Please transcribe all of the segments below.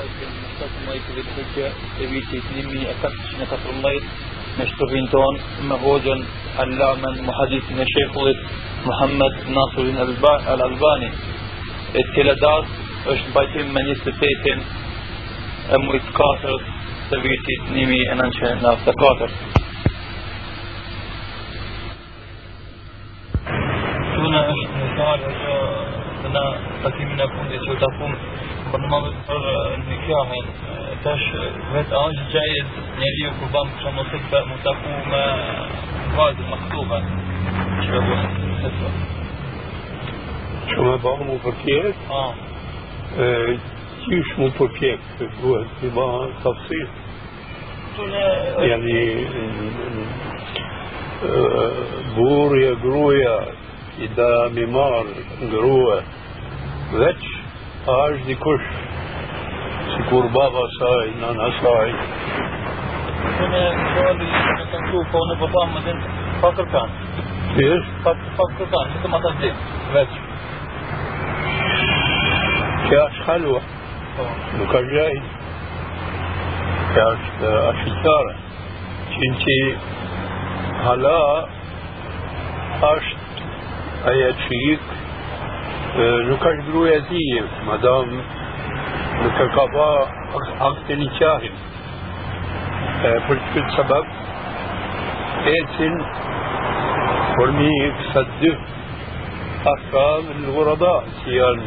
vitë e vitit 1414 me shtërin ton me hoxën allamen muhadisin e shekullit Muhammed Nasirin al-Albani e cila das është bajtim me 28 e mujt 4 të vitit 1994 Shuna është në salë që në takimin e fundit që të Po për në madhët për në tash vetë a është gjajit njeri ju kur banë kështë më të të më taku me vajzë më këtuve, që e bërë në të të që me banë mu përpjek? A. Qysh mu përpjek, duhet të banë të apsirë? Jani burja, gruja, i da mimar, grua, veç a është dikush si kur baba saj, nana saj. Unë sholi në të nëshu, po në përta më din pa kërkan. Qysh? Pa, pa kërkan, në të më të zdim, veç. Kja është halua, nuk është gjaj. Kja është ashitare. Qënë që hala është aja qikë nuk është gruja e tij, madam nuk e ka pa akte një qahin. Për këtë sebeb, ecin përmi kësa dy أحكام الغرباء سيان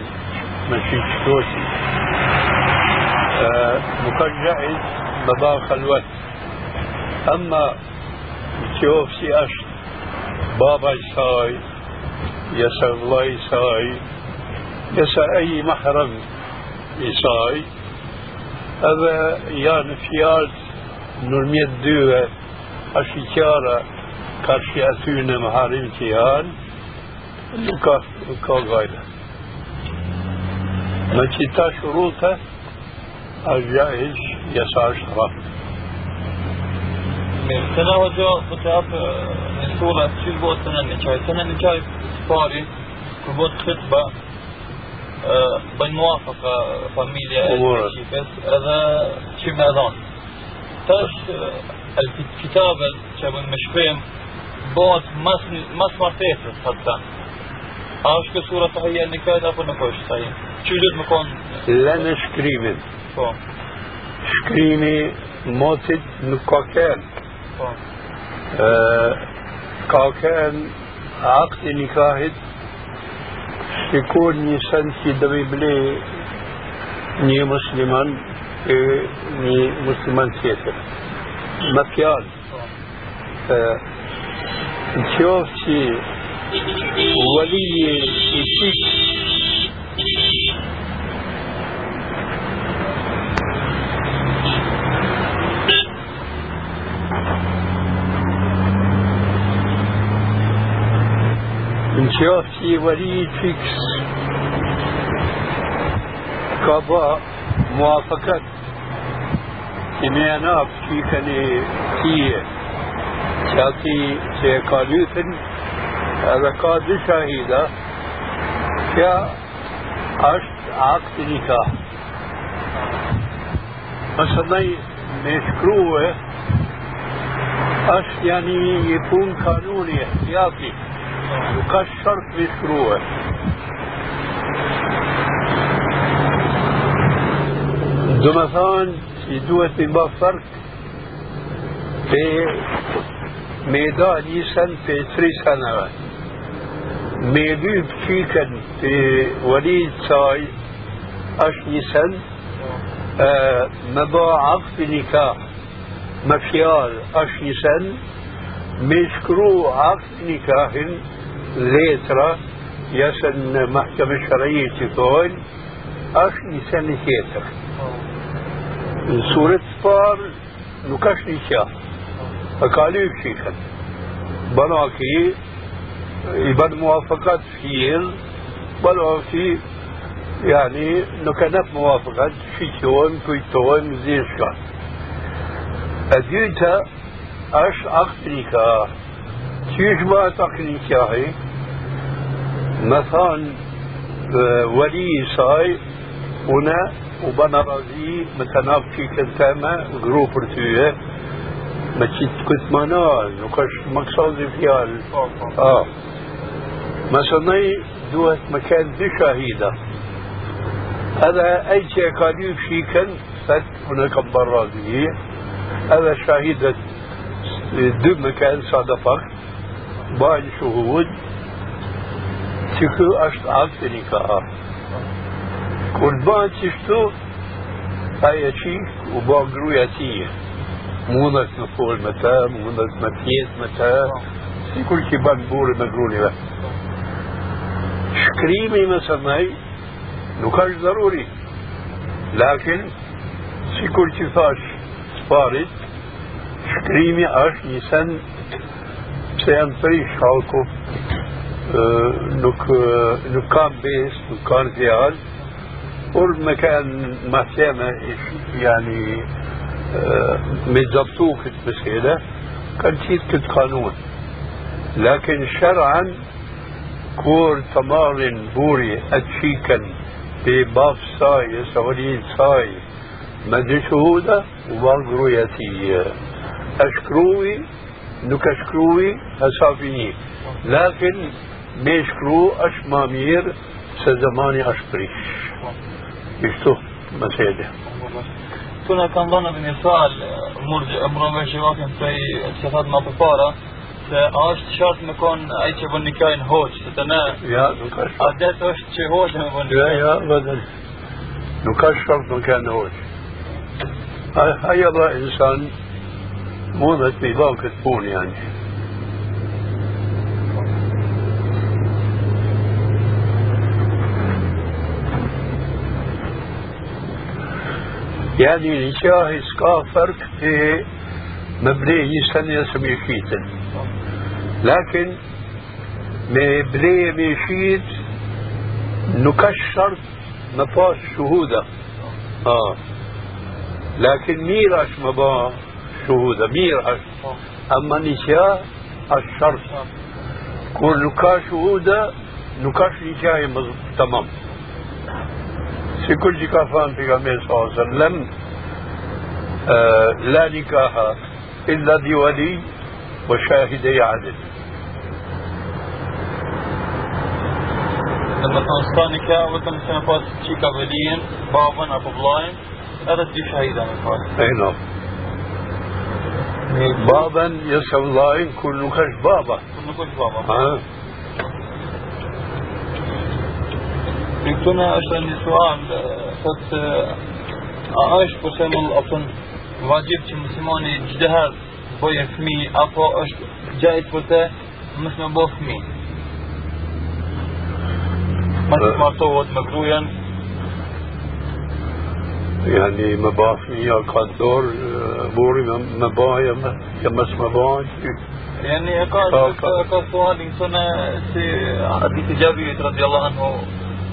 مشي شوشي مكجع بابا خلوت أما تشوف سي أشت بابا ساي يسر الله ساي يسا أي محرم إساي. هذا يعني فيات نرمية دوة أشيكارة كاشي أثون محارم تيان لكا لكا غايلة. ما تتا شروطه الجائز يسعى شرف Sena hoxha po të hap një sura që bëhet sena në qaj. Sena në qaj pari, kur bëhet khitba, bëjnë muafëka familje e Shqipës edhe që me dhonë. Tash, kitabet që bëjnë me shpem, bëhat mas martesës, hëtë të A është kësë sura të hajja në kajtë, apo nuk është të hajja? Që dhëtë më konë? Le në shkrimin. Po. Shkrimi motit nuk ka kënë. Po. Ka kënë akti nikahit një musliman e një musliman tjetër. Me fjalë, në qofë që waliji i qikë në qofë që i waliji fiks ka ba muafakat që me anap që i kani tije që ati që e ka lythin edhe ka وقال الشرط مكروه دمثان في دوة من باب فرق. في ميدا ليسن في تري سنوات ميدو بشيكا في وليد ساي أش نيسن آه مبا عقد نكاح. مفيال أش نيسن مشكرو عقد نكاح letra jasën në mahkeme shërëji që thojnë është një sen një tjetër në suret të parë nuk është një qah e ka lyp shikën bano aki i ban muafakat fjell bano aki يعني انه كانت موافقة شيشون كويتون زين شكان اديتا اش اختنيكا شيش ما تقني كاهي مثلا ولي ساي هنا وبنا رازي متناف في كنتاما جروب رتوية ما تشيت كنت منال وكاش مقصودي فيال آه. مثلا دوات مكان دي شاهيدة هذا اي شيء قادم في كن فت هناك برا هذا شاهدة دو مكان صادفك بعد شهود تكو أشت عبت نكاة كل بعد تشتو هاي شيء وبان قروية تية مونس نقول متى مونس مكيز متى في كل شيء بان بور مقروني بس شكريمي ما هاي نكاش ضروري لكن في كل فاش سبارت شكريمي أش نيسان pse janë prish halku, nuk, nuk kanë bes, nuk kanë zjarë, قرب مكان محكمة يعني متظبطوه كنت مسألة كان شيء كنت قانون لكن شرعا كور تمار بوري أتشيكا بباب ساي سورين ساي مدري شهودة وبعض رؤيتي أشكروي نك أشكروي أسافيني لكن ميشكرو أش مامير سزماني أشكريش يشتوه مسيدة كنا كان ظن من سؤال مرج امرون شواكن في صفات ما بفارة se është shart me kon ai që bën nikajin hoç, se të ne Ja, nuk ka shart. adet është që hoç me bën Ja, ja, vëdën. Nuk ka shart nuk ka në hoç. Haja dha insan i dha këtë punë janë. يعني. نشاه سكا فرق في مبنية سنة سميشيتا لكن مبنية ميشيت نكشر مفاش شهودة. آه. لكن ميراش مبا شهودة ميراش أما نشاه الشرط كون نكا شهودة نكاش نشاه تمام. في كل كافان في صلى الله عليه وسلم. آه لا نكاح إلا بولي وشاهدي عدل لما تنستا نكاح وتم سنفاس شيكا وليين بابا أبو بلاين هذا دي شهيدا من فاس أي نعم. بابا يسأل الله بابا كل نكاش بابا آه. Këtuna është një sual, thotë a është për shembull apo vajib që muslimani çdo herë bëjë fëmijë apo është gjajt për të mos më bëj fëmijë. Mos martohet me gruajen يعني مباحثية قدر بوري مبايا يمس مبايا يعني قال قال سؤال إنسان سي حديث جابر رضي الله عنه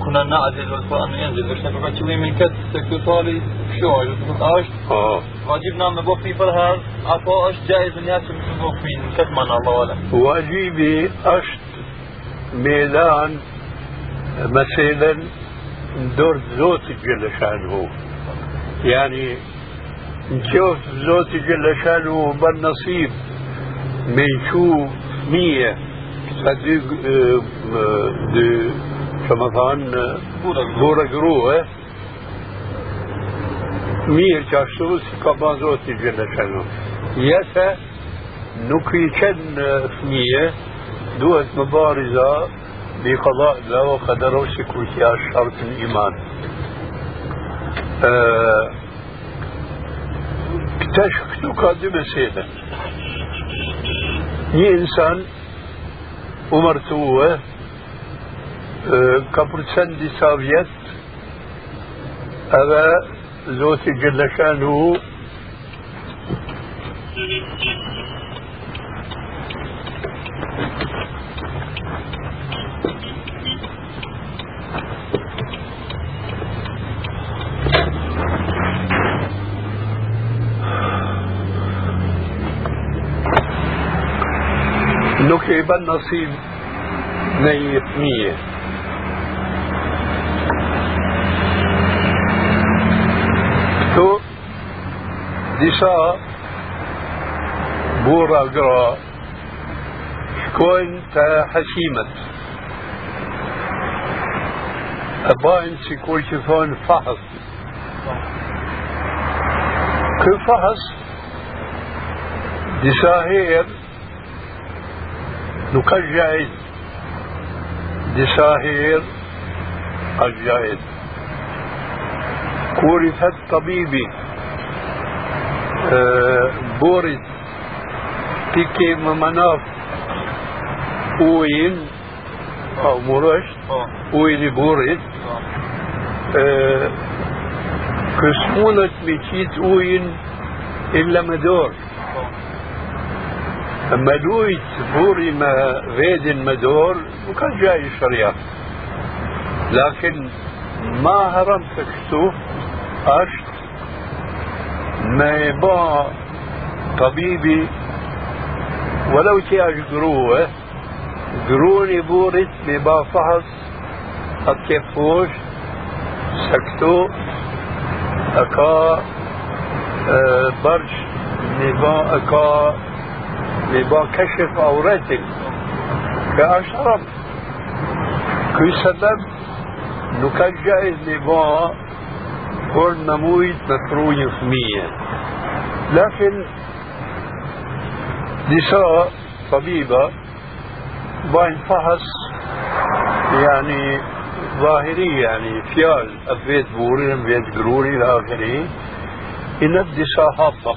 كنا نعزل والقرآن ينزل. نفرق شوي من كت سكوتالي شو عاش آه. واجبنا من بوفي فرها أكو أش جائز الناس من بوفي كت من الله ولا. واجبي أشت ميلان مثلا دور زوت جل شانه يعني شوف زوتي جل شانه بالنصيب من شو مية. صديق آه، آه، دي كما بورا جرو مية كاشتو سكابا زوتي جل شانه يسا نكي كن آه، مية. دوت مبارزة بقضاء الله وقدره شكوكيا شرط الإيمان. اكتشفتوا قادمة سيدة një insan umartuë ka përcen disa vjet edhe Zoti Gjellëshanu nuk i ban nasib në një fëmije disa burra gra shkojnë të hasimet e bajnë si kur që thonë fahës kë fahës disa herë كالجائد لساهر الجائد كورث الطبيب. آه، بورس تيكي مناف أوين. أو مرشد آه. أوين بورس كسمونت آه، بيتيت أوين إلا مدور. لما لويت بوري ما فيدن مدور وكان جاي الشريعة لكن ما هرمت كشتو أشت ما يبا طبيبي ولو تياج قروه قروني بورت مبا فحص الكفوش سكتو أكا أه برج نبا أكا لبا كشف عورتك كأشرف كي سبب نكان جائز لبا كل نمويت مكروه فمية لكن نساء طبيبة باين فحص يعني ظاهري يعني فيال أبيت بوري أبيت قروري إلى آخره إن هابطة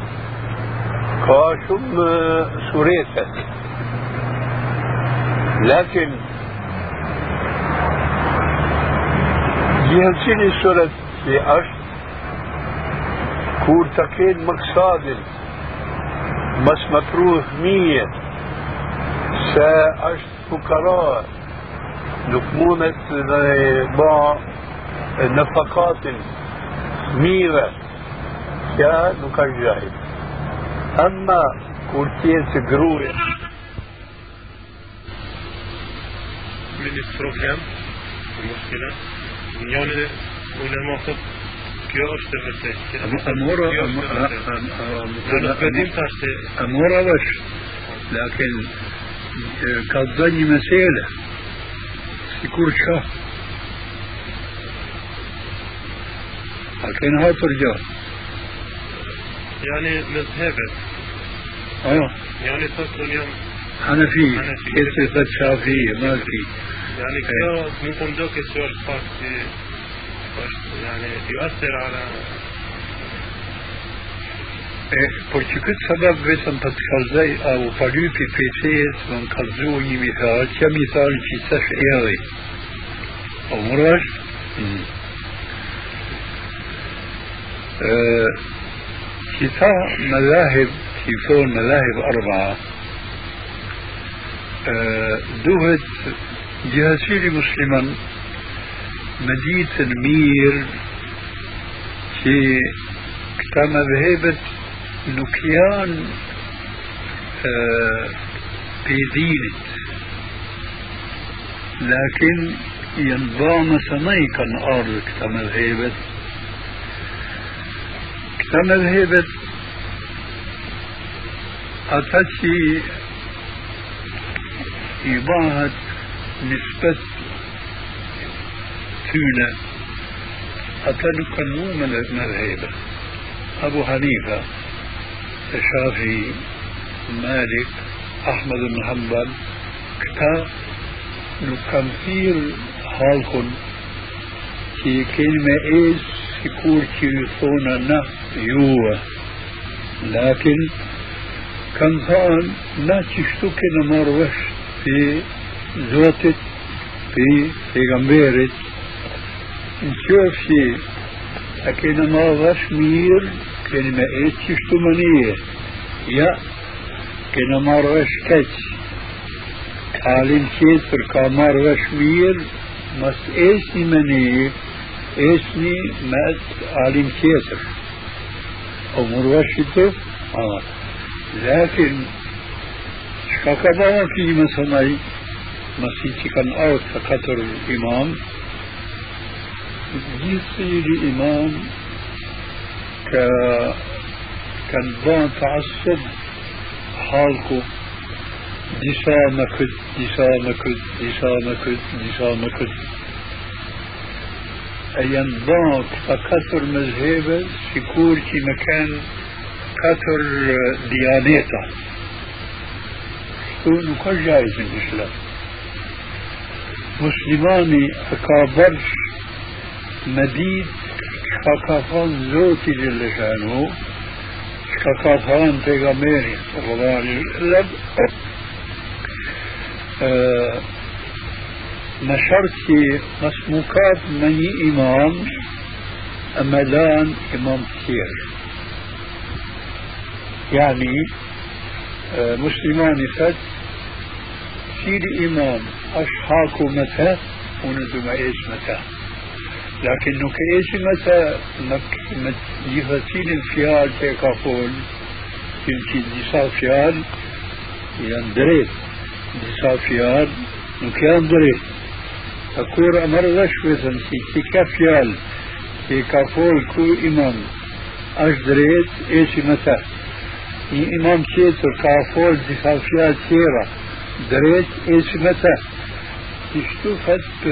كاشم سوريتا. لكن جهتين سورة في أشت كور تكين مقصاد مس مكروه مية سا أشت فقراء نكمونة با نفقات ميرة يا نكجاهد أما كورتية جروية من البروبلم المشكلة يعني علماء خب kjo është e vërtetë. Amora Në këtim tash se Amora është lakin ka të një mesele si kur qa a kënë hapër gjatë يعني مذهبت آه يعني تصل اليوم حنفي كيف قد شافعية مالكي يعني كده ممكن دوك السؤال يعني يؤثر على Porque këtë sabab vetëm për të kalzaj, a u palypi për fejës, më në kalzu një mithal, që mithal që të është edhe. O mërë është? كفاء مذاهب كيفون مذاهب أربعة. دوهت جهاسيري مسلما مديت المير في كتا مذهبة نكيان في دينت لكن ينضام سميكا أرض كتا مذهبة. فمذهبت أتتي إباحة نسبة تونة أتنكنو مذهبة أبو حنيفة الشافعي مالك أحمد بن حنبل كتا نكمثير حالكم في كلمة إيش؟ Lakin, kanë thonë, na që shtu kena marrë vesh për Zotit, për pejgamberit, në qërë që أكيد ما غش مير كلمة إيش تشتمنية يا كنا ما غش كتش عالم كيتر كامار غش مير مس مني إيشني مات عالم كيتر أمور وشته آه لكن شكاكا في مثلا مسيحي كان أوت كتر الإمام يصير إمام ك كان بان تعصب حالكو ديسا مكت ديسا مكت ديسا مكت ديسا مكت أيام بان كتر مذهبة سيكور كي مكان كتر ديانيتا شو كل جائز الإسلام. مسلماني أكابرش مديد شكاكافان زوتي جل شانه شكاكافان بيغاميري صلى الله. عليه وسلم نشرت مسموكات مني إمام أملان إمام كثير يعني مسلمان فت سيدي إمام أشحاكو متى وندم إيش متى لكن كإيش متى مك يفتين الفيال تيكافول يمكن ديسا فيال يندريت ديسا فيال نكيان دريت أكور أمر غشوة سي كافيال تيكافول كو إمام. أش دريت؟ إيش متى؟ إمام تيتر كافول ديسا فيال تيرا دريت؟ إيش متى؟ اشتفت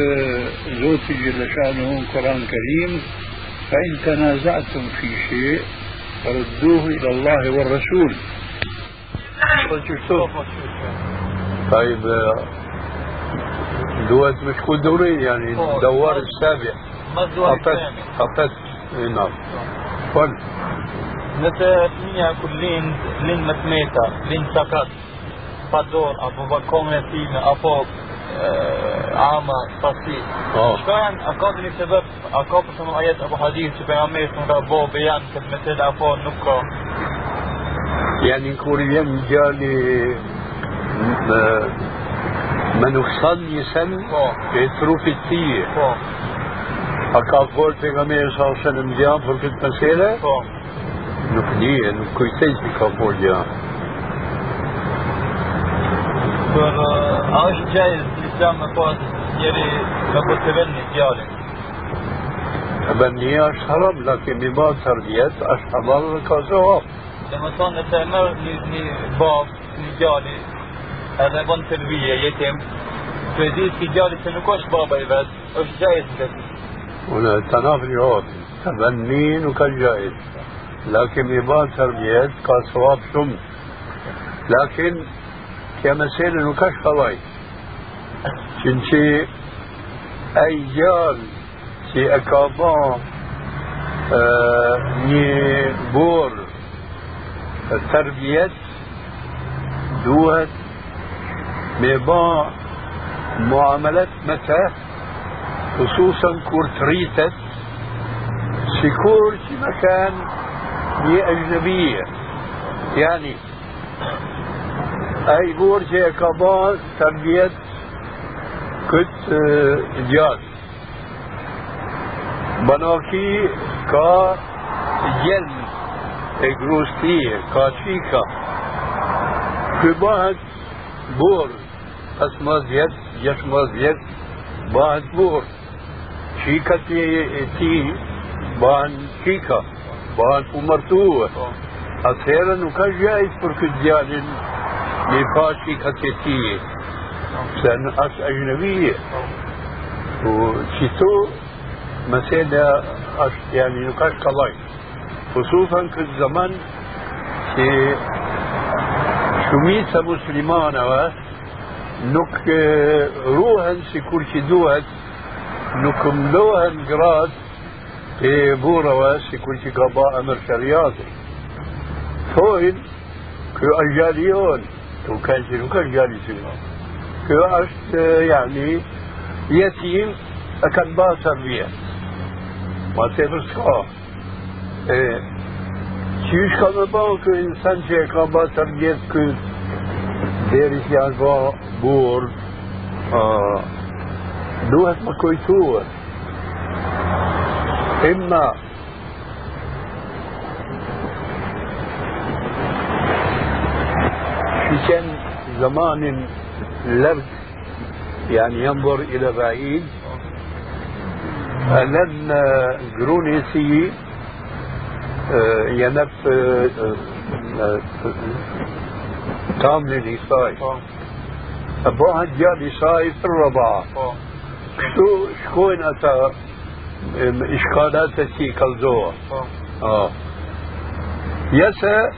زوجي جل شأنه القرآن الكريم فإن تنازعتم في شيء فردوه إلى الله والرسول. طيب دوات مش كل دوري يعني الدوار السابع ما الدوار الثامن قفت اي نعم قل نتا تنيا كل لين لين متميتا لين سكات فادور أبو باكون يتيم افو آه، عاما فاسي آه. شكاين اكاد لي سبب اكاد بسم آيات ابو حديث تبعا ميس من ربو بيان كتمتد افو نكو يعني كوريان جالي آه، ما نقصان يسن يتروف التيه Po, A ka folë për nga me e sa ose në mdjanë për këtë mesele? po. Nuk nije, nuk kujtej që ka folë ja. Për a është gjajz në islam me pas njeri me po të vend një djalin. Ben nije është haram, lakin mi ba tërbjet, është halal dhe ka zohab. Dhe më thonë nëse e merë një, një bab, një djali, edhe bën tërbije, jetim, të e ditë ki djali se nuk është baba i vetë, është gjajz në këtë. Unë të nafë një hotë, të benni nuk ka gjajt. Lakin mi ba tërbjet, ka zohab shumë. Lakin, kja mesele nuk është halaj. Qënë që e gjallë që e ka ba një borë tërbjet, duhet muamalet me të, خصوصا كور تريتت سيكور في مكان أجنبية يعني أي بورجة كبار تربية كت جاز. بناكي كا جن اجروستية كا شيكا. كباهت بور اسمه زيت يشمه زيت باهت بور شيكا تي تي بان شيكا بان فمرتوه أثيرا نكا جائز për këtë djalin një fashi ka të ti se në është ajnëvije po qito mesela është yani nuk është kalaj خصوصا këtë zaman që shumica muslimanëve نك روهن سيكون شي دوهت نك ملوهن قراد في بوروا سيكون شي قضاء أمر شرياتي فوهن كو أجالي هون. تو كان شي نك اجالي سيما كو أشت يعني يتيم أكن باسا بيه. ما تفرس كو إيه شيش كان باو كو إنسان شي اكن باسا بيه deri që janë ba burë duhet më kujtuar. Imma في كان زمان لرد يعني ينظر إلى بعيد ألن جرونيسي ينف تام للإساي أبوها جاء لإساي في الرضاعة شو شكون أتى؟ إشكالات تي كالزوة آه. يسأ.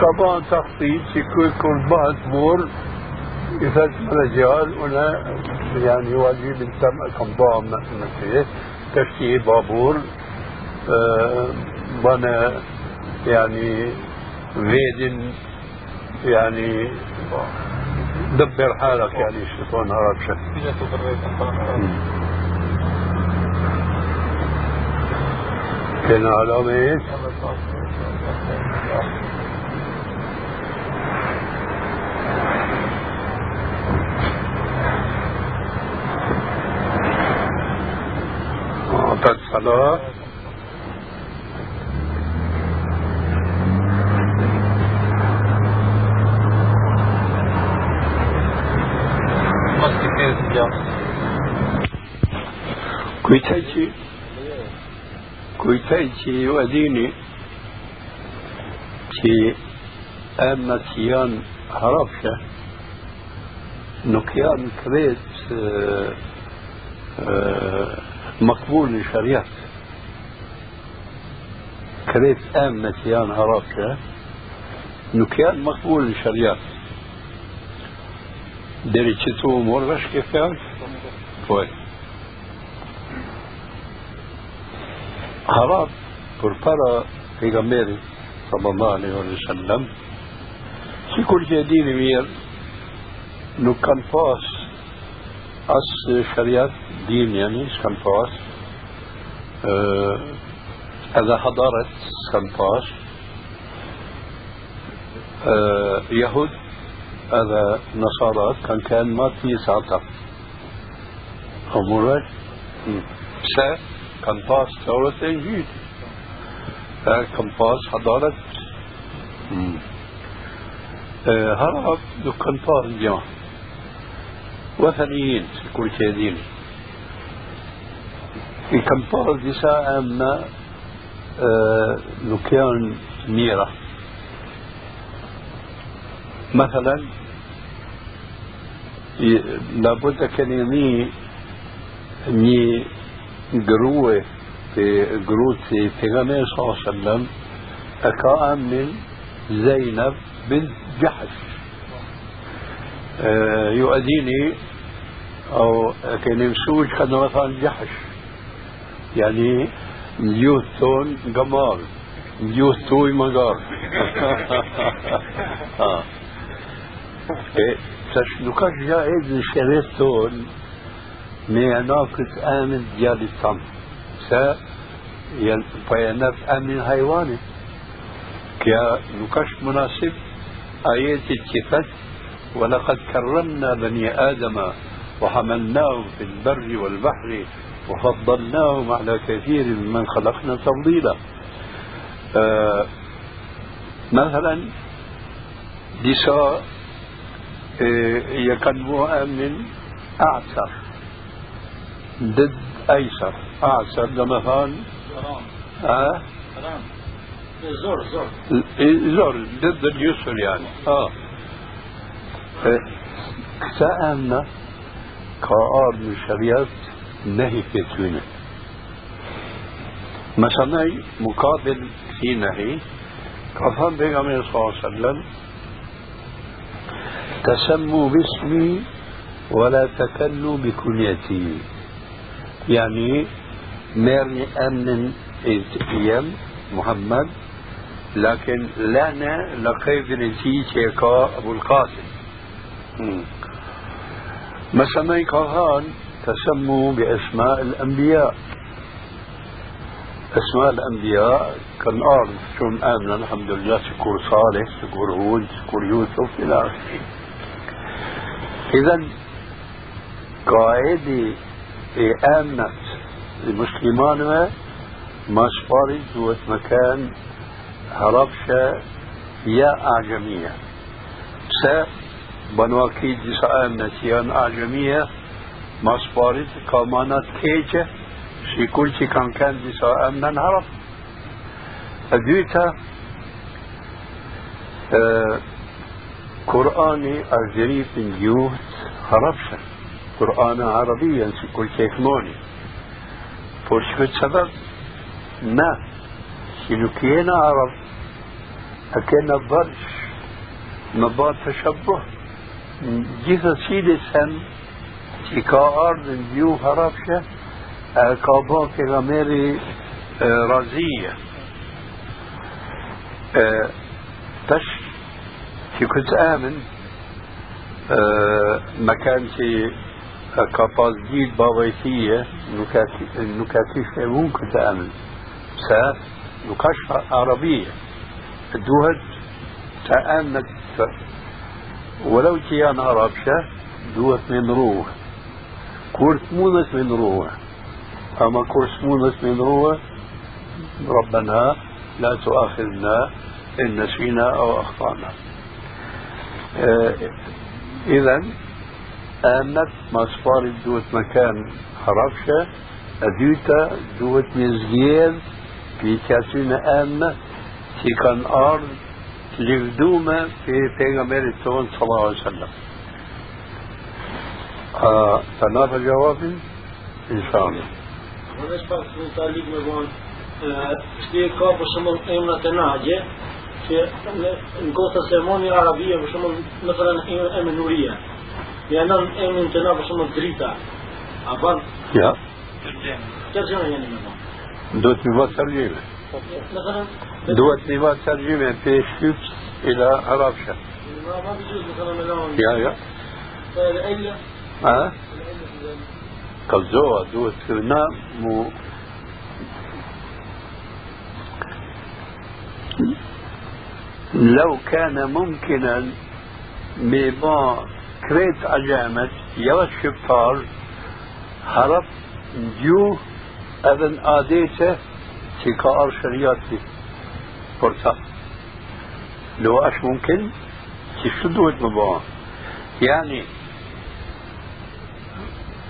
كمان تخطيط يكون كل بعض مور يفات رجال هنا يعني واجب التم كم ضام مثل تشتي بابور. بنا يعني فيدن يعني دبر حالك يعني الشيطان هرب شك كان علامة إيش؟ وقت الصلاة dini? Që emnat që janë harafshe nuk janë kret مقبول للشريعة كريت أمة يان هرافشة نكيان مقبول باش كيف كان هرب بر برا في غمري صلى الله عليه وسلم في كل جديد مير نو كان فاس اس شريعة دين يعني كان فاس اذا آه، حضارة كان فاس يهود آه، هذا نصارى كان كان ما في ساطة امورك سا orët e njët kanë pas hadaret harab nuk kanë pas një وثنيين كل شيء ديني كم فرض نساء أما نكيان ميرة. مثلا لابد كان يمي قروة في قروة في صلى الله عليه وسلم أكا من زينب بنت جحش. أه يؤديني أو كان مسوج كان مثلا جحش. يعني مليوت تون قمار مليوت توي مقار Tash nuk është gjahid në sheret anakët amin djallit tamë. Se po janë amin hajvani. Kja nuk është munasib ajetit që thëtë ولقد كرمنا بني آدم وحملناهم في البر والبحر وفضلناهم على كثير ممن خلقنا تفضيلا آه مثلا ديسا آه يكنبوها من أعسر ضد أيسر. أعسر ده مثلا آه. زور زور. زور. ضد اليسر يعني. آه. سألنا كأرض من الشريعة نهي في تونه مثلا مقابل في نهي كفر بيغمبر صلى الله عليه وسلم تسموا باسمي ولا تكلوا بكنيتي يعني ميرني أمن إيام محمد لكن لنا لقيت نتيجة أبو القاسم. مثلا كهان تسموا بأسماء الأنبياء. أسماء الأنبياء كان أرض شون آمنا الحمد لله سكور صالح سكور هود سكور يوسف إلى آخره. إذا قاعدة آمنت. المسلمان ما سباري دوت مكان هربشة يا أعجمية. س بنواكي ديسا آمنت. يا أعجمية ما سباري كامانات كيجة في كل شيء كان كان ديسا آمنا هرب. أدويتا قرآني أرجري من جيوت هربشة. قرآن عربيا في كل شيء موني فوش سبب ما شنو كينا عرب أكينا برش نبات تشبه. جيثا سيدي سن që ka ardhë në gjuhë harapshe, ka ba pejgamberi razije. tash që këtë amin, مكان që ka pas gjithë bavajtije, nuk ka kishë e unë këtë amin. Pse nuk është arabije. Duhet të amet ولو كيان عربشة دوت من روح كورت مونس من روح أما كورت مونس من روح ربنا لا تؤاخذنا إن نسينا أو أخطأنا إذا آمنت ما سبارت دوت مكان حرفشة أديتا دوت مزجير في كاتين آمنة في كان أرض livdume في pejgamberit ton sallallahu alaihi wasallam. فنافع جوابي ان شاء الله. Në pak në talik me vonë, shtie ka për shumë emrat e nagje, që në kohë seremoni arabie për shumë më të rënë emën nuria. Ban? Ja. Tërgjeme jeni me vonë. Do të më vë tërgjime. مثلا دوت نبات ترجمة في شيبس إلى عربشة ما بيجوز مثلا ملون يا يا العلة ها دوت مو لو كان ممكنا ميبا كريت عجامت يا الشبطار هرب جو أذن آديته تكار شرياتي. فرصة لو أش ممكن؟ تشدوت مبا يعني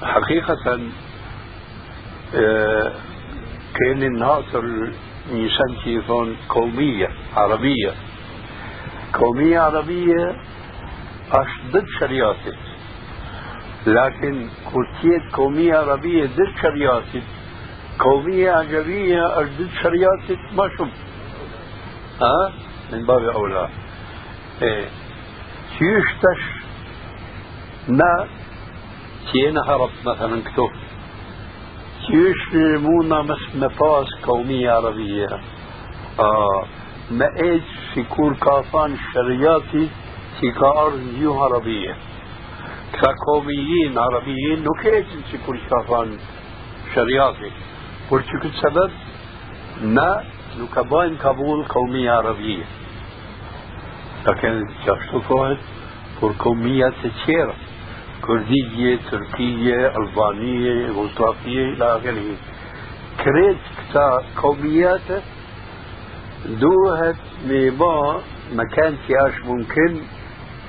حقيقة آه كان الناصر تيفون قومية عربية. قومية عربية أش ضد شرياتي لكن كرتيت قومية عربية ضد شرياتي قومية عجمية أردد شريات ما شم ها؟ من باب أولى. إيه. تيشتش ما؟ تينا هرب مثلا كتب تيش مونا مس مفاس قومية عربية. آه. ما إيج في كور كافان شرياتي في كار نيو عربية كقوميين عربيين نكيج في كور كافان شرياتي por që këtë sebeb na nuk ka bajnë kabul kaumia arabie ka kene qashtu thohet por kaumia të qera Kurdije, Turkije, Albanije, Jugoslavije, ila akhiri. Kret këta kaumijate duhet me ba مكان تياش ممكن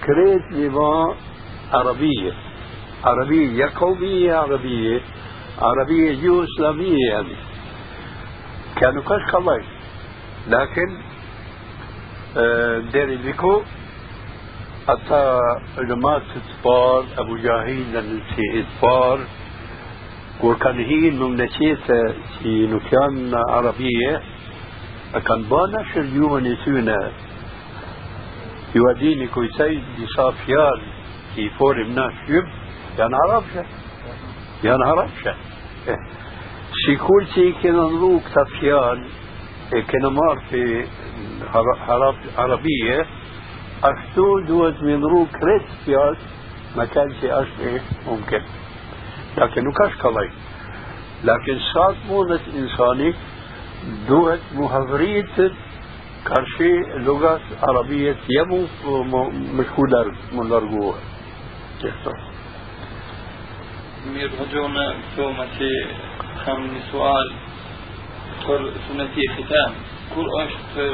كريت نظام عربية. عربية يا قومية عربية. عربية جو إسلامية يعني. كانوا كاش خلاص. لكن دير بيكو حتى علماء تطبار أبو جاهين لنسي إطبار وكان هي المملكة في نكيان عربية. كان بانا شريوما نسونا يوديني كويسي دي صافيان في فور مناش يب يعني عربشة يعني عربشة Sikur që i kena nru këta fjalë, e kena marrë për Arabie, ashtu duhet me nru kretë fjalë ما كان في أشبه ممكن لكن نكاش كلاي لكن صاد مونة إنساني دوت مهضرية كارشي لغة عربية يمو مشكولة من لرجوها Mirë, më gjonë këto më që kam një sual për suneti e khitam. Kur është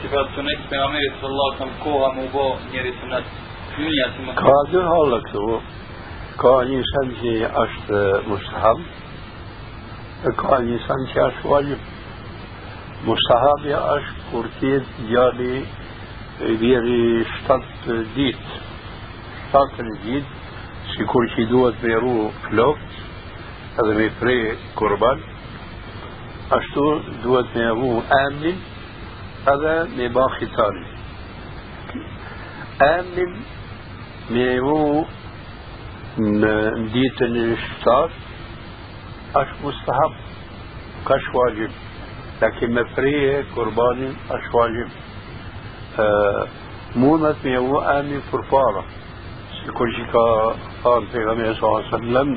si pa sunet për Amerit së Allah kam koha më bo njëri sunet Dynia si më Ka një sen që është mustahab, e ka një sen që është wajib. مصحابي اش كورتيز جالي بيغي شطط ديت شطط الجيد شي كورتي دوت بيرو فلوك هذا مي بري كربان اشتو دوت بيرو امن هذا مي باخي تاني امن ميرو ديت الشطط اش مستحب. كاش واجب. Është wajib mundet me ru amnin për para sikur që ka قال غمية صلى الله عليه وسلم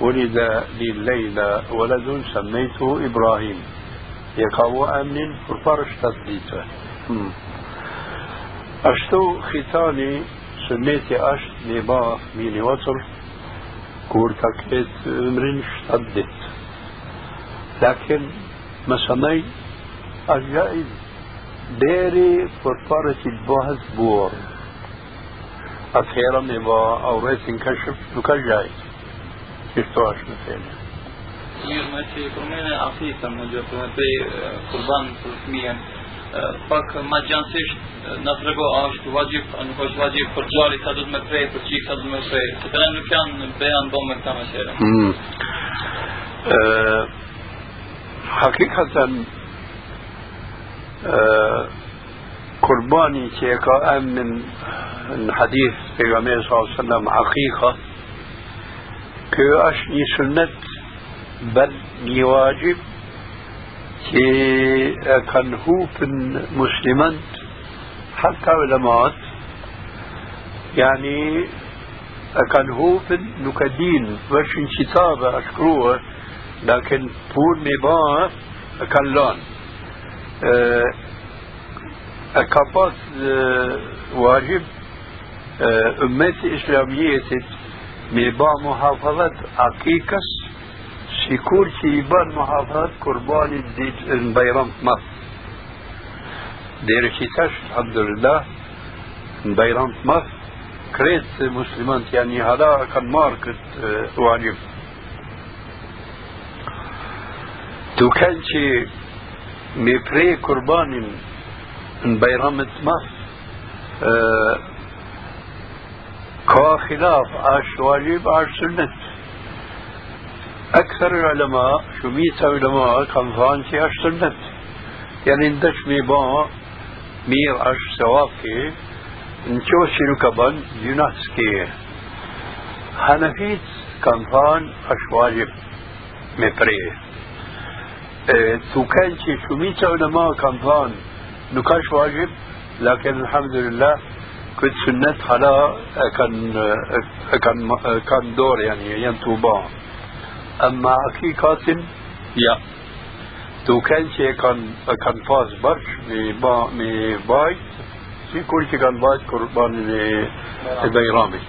ولد لليلى ولد سميته إبراهيم. يقاو أمن فرفرش تثبيته أشتو ختاني سنتي أشت نبا ميني وصل كور تكيت امرين شتدت لكن مسمي الجائز ديري فرفرش البوهز بور këshëp nuk është gjajt. Kështu është në thele. Mirë, me që i përmene afisën në gjë për me pej kurban për fëmijen, pak ma gjansisht në të rego a është vajib, a nuk është vajib për gjari sa du të me prej, për qik sa du të me prej. Se të ne nuk janë bejan do me këta me shere. Hakikaten قرباني كيكا من الحديث في صلى الله عليه وسلم حقيقة كي أشني سنة بل ني واجب كي كان هو مسلما حتى علماء يعني كان هو نكدين باش كتابة أشكروه لكن بول نباس كاللون اكباس آه، آه، واجب آه، امتي اسلامية نبا محافظة عقيقة شكور شيبا محافظة قربان الديت بيرام مص ديرشي تاش الحمد لله بيرام مص كريس مسلمان يعني هذا كان ماركت واجب. Që me prej kurbanin بيرامة مصر آه كوا خلاف عاش واجب عاش سنة أكثر العلماء شميت علماء كان فانتي عاش سنة يعني ندش ميبا مير عاش سواكي نشوشي نكبن يناسكي حنفيت كان فان عاش واجب مبريه آه تو كان شميت علماء كان فان نكاش واجب لكن الحمد لله كنت سنة حلا كان كان كان دور يعني ينتوبا اما حقيقة يا تو شيء كان كان فاز برش مي با مي باي في كل شيء كان باي قربان بيرامي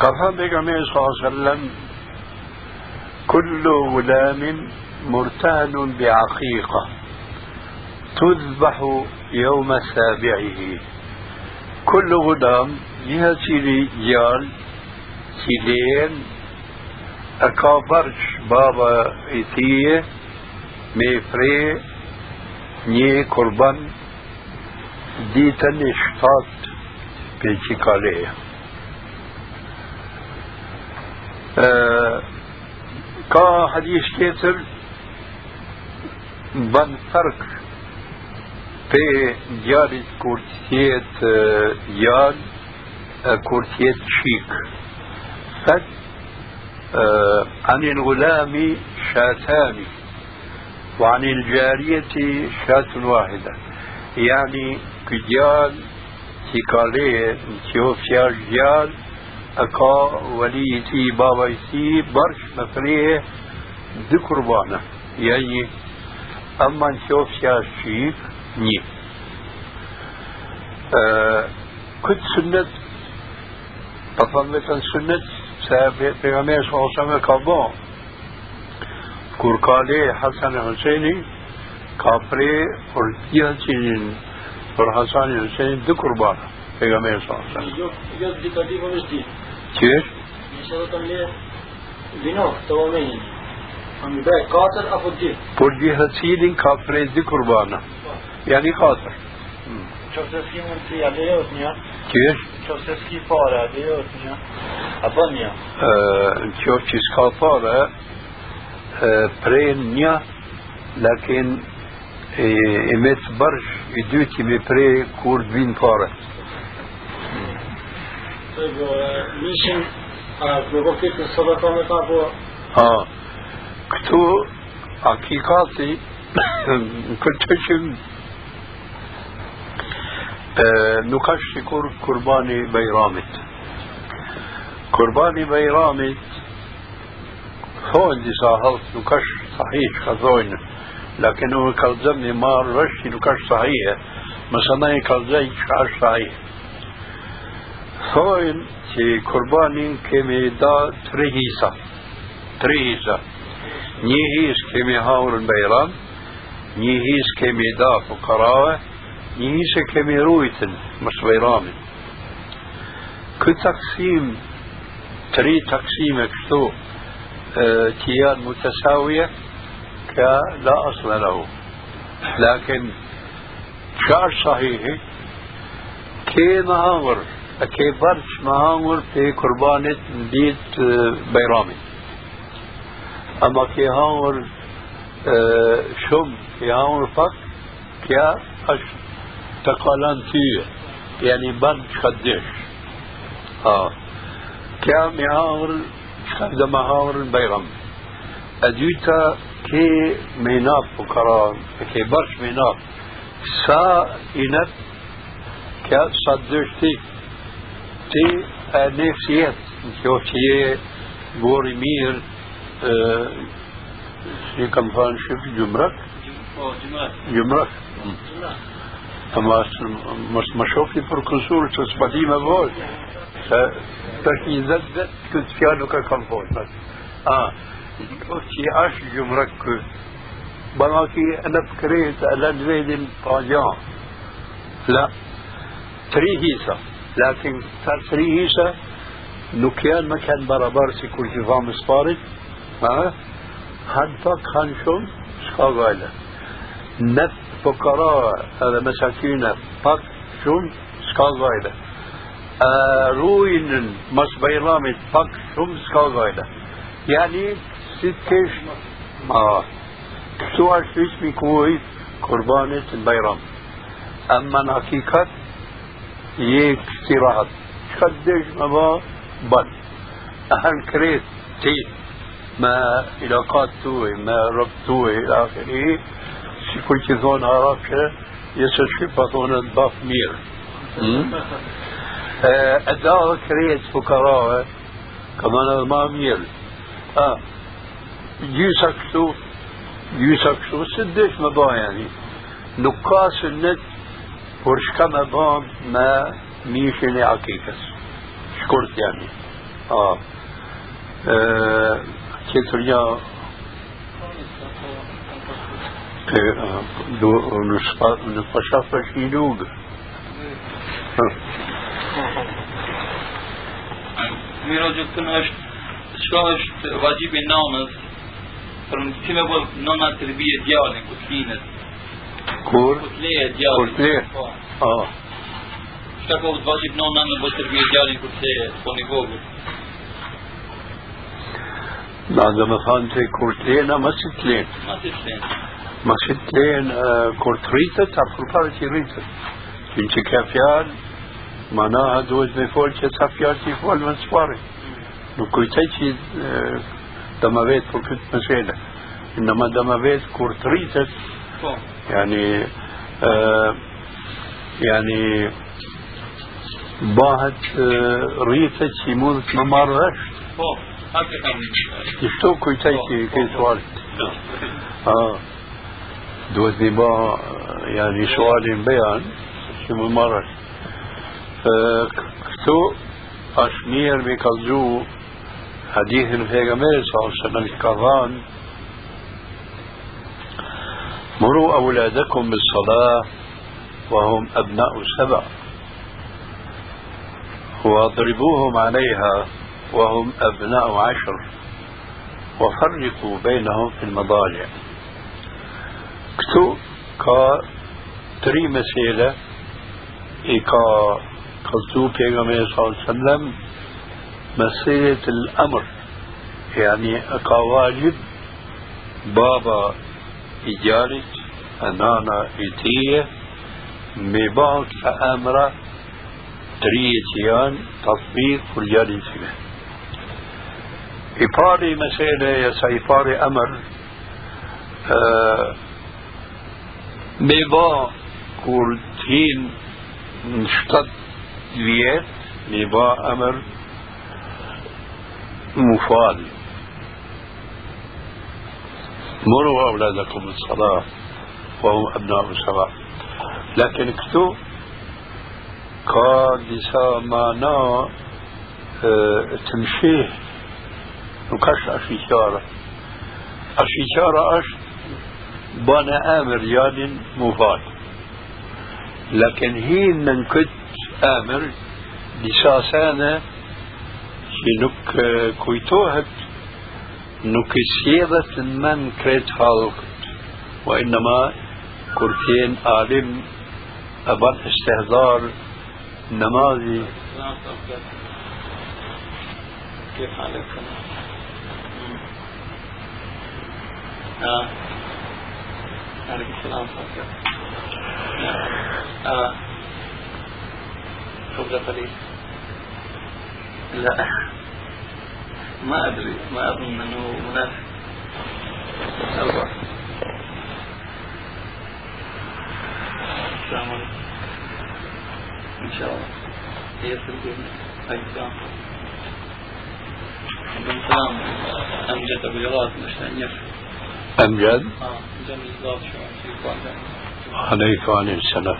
كفى بيغامي صلى الله عليه وسلم كل غلام مرتهن بعقيقة تذبح يوم سابعه. كل غلام يهتلي جال تلين أكابرش بابا إثية ميفري ني قربان ديتن اشتات بيتشيكاليه آه كا حديث كتر بن فرق pe djalit kur tjetë djal, kur tjetë shik. Fat عن الغلام شاتان وعن الجارية شاة واحدة يعني كجال që ka leje që o fjalë gjallë e ka vali i ti, baba i ti, bërsh me preje dy kurbana. Ja një. Thëmë vetën sënët, se pegamerës më osame ka bo. Kur ka le Hasan e Huseni, ka pre për tjën qinin për Hasan e Huseni dy kurbana. Pegamerës më osame. Jo, jo, dita di më nështi. Qesh? Nëse do të më le vino të omenin. Apo gjithë cilin ka kurbana. S'ki lejohet një, Qesh? qofse s'ki fare, a lejohet një, a bën një. në qoftë që s'ka fare, prej një, lakin e, e me të bërsh i dyti me prej kur të vinë fare. Të bë, mishin, a me po këtë së dhe me ta po, Ha, këtu akikati në këtë që e, nuk është sikur kurbani bajramit. Kurbani bajramit thonë disa halët nuk është sahih ka thojnë lakin nuk e kalzëm një marë rështë që nuk është sahih mësë na i kalzëm që është sahih thojnë që kurbanin kemi da tre hisa tre hisa një his kemi haurën bajram një his kemi da fukarave një his e kemi rujtën mësë bajramin këtë taksim tri taksime kështu كيان متساوية لا أصل له لكن شعر صحيح كي مهاور كي برش مهاور في قربانة ديت بيرامي أما كي هاور شم كي هاور فك كيا أش تقالان يعني بند خدش. آه. كيا مهاور هذا مهار البيغم أديتا كي ميناب فكران كي برش ميناب سا إنت كا صدرتي تي نفسيات شو شيء بوري مير شي كم فان جمرك جمرك أما مش مشوفي tash një zet zet këtë fjalë nuk e kam folë ah që është gjumrak kë bana ki أنا بكريت على زيد طاجان لا. تري هيسا لكن تري هيسا نكيان ما كان برابر سي كل فك خان شون شكا غايلة نت فقراء هذا مساكين فك شون شكا غايلة ruinin mas bajramit pak shumë s'ka gajda. Yani si të kesh ma kështu është ismi kuj kurbanit në bajram. Amma në hakikat je kështi ila akhiri, si kur që thonë Arab që jesë shqipa thonë të baf mirë. ادعوا كريت فقراء كمان المامير آه gjysa kështu gjysa kështu se desh me ba yani nuk ka sënnet por shka me ba me mishin e akikës shkurt yani a qëtër një në pashaf është një lugë Miro gjithë është Shka është vajibi nanës Për në si me bo nana të rëbije djallin Kur të linet Kur? Kur të leje djallin Kur të leje? Po. Ah. Shka ka është vajib nana me bo të rëbije djallin Kur të leje Po një vogër kur të rritët, a kur pare që i rritët. Që në që ka fjalë, معناها دوز fjalë që i folë më së pari. Nuk kujtoj që dëma vetë për këtë mësele. Nëma dëma vetë kur të rritet, Po آه يعني ما شتو كويتايتي كي سؤال آه با يعني سؤال بيان شو ما مرش كتو أشمير بكالزو حديث الفيغمير صلى الله عليه وسلم الكران مروا أولادكم بالصلاة وهم أبناء سبع واضربوهم عليها وهم أبناء عشر وفرقوا بينهم في المضاجع. كتو كا تري مسيلة إيكا قلتو بيغمير صلى الله عليه وسلم مسيلة الأمر يعني أكا واجب بابا إجارة أنانا إتية مباك أمره تريتيان تطبيق فرجال إفاري مسألة يا سيفاري أمر آه مبا كورتين نشتد ليت مبا أمر مفاد مروا أولادكم بالصلاة وهم أبناء الصلاة. لكن ka disa mana të mshih nuk është ashiqara ashiqara është bana emër djalin mu fal lakin hin në këtë emër disa sene që nuk kujtohet nuk i sjedhet në men kret halkët wa innama kur tjen alim e ban istihdar نماذج كيف حالك؟ آه. عليكم السلام آه. خبرة لي لا. ما أدري. ما أظن أنه مناسب السلام عليكم. إن شاء الله. هي في أجزاء بن سلام. أمجد بلغات مشان يفهم أمجد؟ عليك وعليه السلام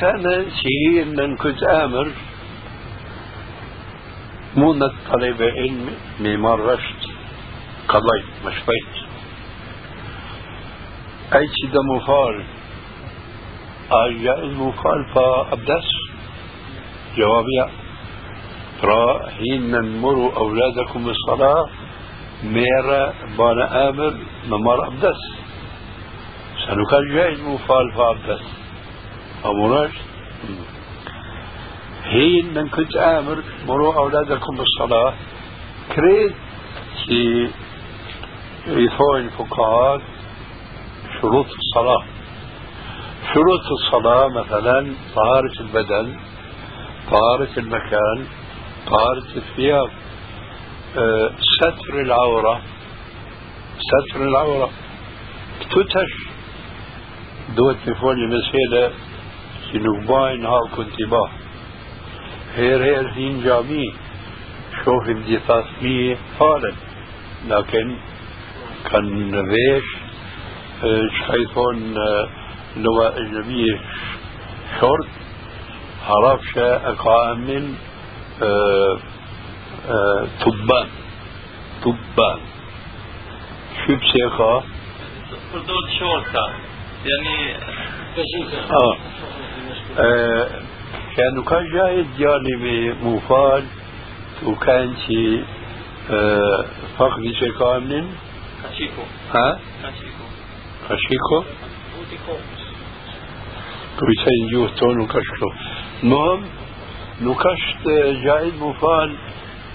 سأنا شيء من كنت آمر. مو طلب علم معمار رشد قضيت مشفيت أي شيء دمو فارغ جائز مخالفة أبدس. جوابها ترى حين نمر أولادكم بالصلاة ميرا بانا آمر ممر أبدس سنكون جائز مخالفة أبدس أمراش حين من كنت آمر مروا أولادكم بالصلاة كريت في يثوين الفقهاء شروط الصلاة شروط الصلاة مثلا طهارة البدن طهارة المكان طهارة الثياب ستر العورة ستر العورة. تتش دوت تفوني مسألة سنوباين هاو كنتباه هير هير هين جامي شوف بدي تصمية فعلا لكن كان ريش شايفون هو الجميع شرط عرفش أقام من تبان تبان شو بسيخة حدود شرطة يعني آه. آه. كانوا كان جاي جانب مفال وكان شي آه فقد شيء كامل كاشيكو ها؟ كاشيكو كاشيكو كويسين جوه تون وكشكو المهم نكشت جايد مفان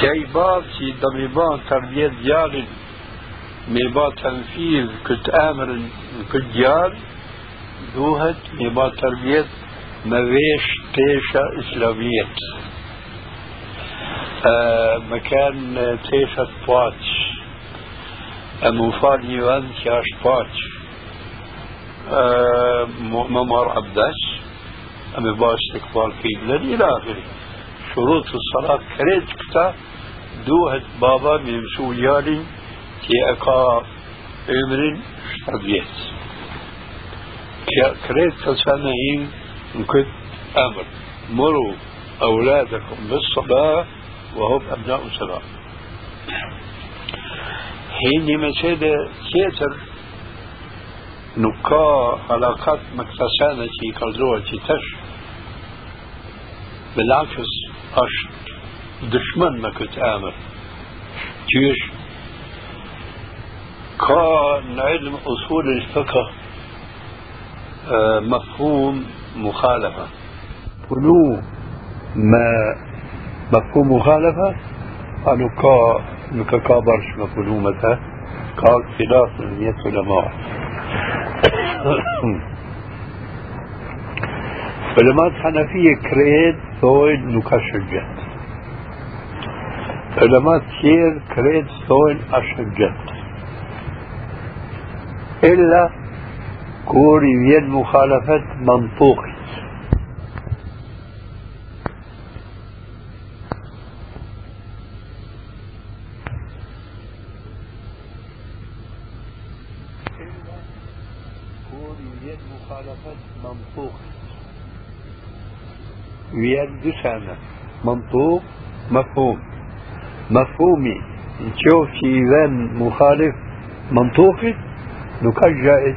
في كي باب سي دميبان تربية ديال ميبا تنفيذ كت آمر كت ديال دوهت ميبا تربية مفيش تيشا إسلامية. آه مكان تيشا بواتش. مفاني وان كاش بواتش. آه ممر عبداش. أما باش استقبال قبلة إلى آخره. شروط الصلاة كريت كتا دوهت بابا من سويالي تي أكا أمر شتبيت كريت تسانهين كنت أمر. مروا أولادكم بالصلاة وهم أبناء سبع حين مسألة تيتر نكا علاقات مكتسانة كالزوة تش. بالعكس أش دشمن ما كنت آمر تيش كان علم أصول الفقه آه، مفهوم مخالفة. فنو ما مفهوم مخالفة؟ قالوا كا نكا كابرش مفهوم متى قال خلاف من علماء. علماء الحنفية كريد ثوين نكا شجت علماء كثير كريد ثوين أشجت إلا كوري ين مخالفة منطوقي. ويان دسانة منطوق مفهوم. مفهومي. نشوف شي ذن مخالف. منطوقي. نكجأت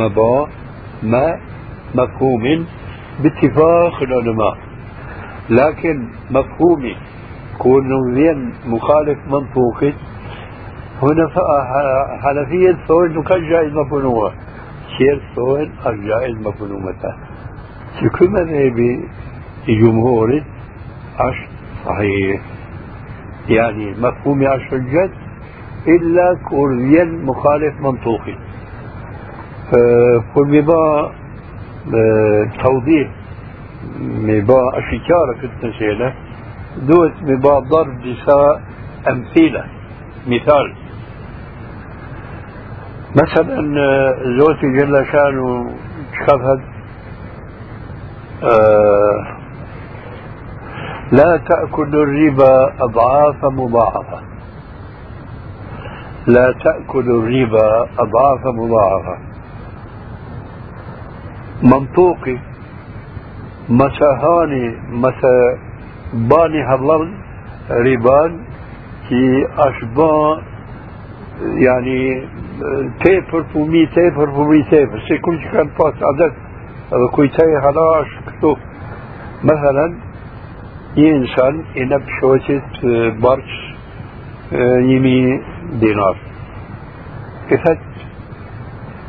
مبا ما. مفهوم باتفاق العلماء. لكن مفهومي. كون ذن مخالف. منطوقي. هنا حنفية ثور نكجأت مفهومه. شير ثور الجائز. مفهومته. في كل مذهبي جمهور عشر صحيح. يعني مفهوم عشر الجد إلا كوريا مخالف منطوقي. فكل مبا توضيح مبا أشكارة في التسهيلة دوت مبا ضرب دساء أمثلة مثال. مثلا زوجتي جل شأنه شفت آه لا تأكل الربا أضعافا مضاعفة. لا تأكل الربا أضعافا مضاعفة. منطوقي مساهاني مسا باني هلل ربان في أشباه يعني تيبر فومي تيبر فومي تيبر سي كل كان باس عدد كويتاي هلاش كتو مثلا një insan i në pëshoqit barq njëmi dinar. I thët,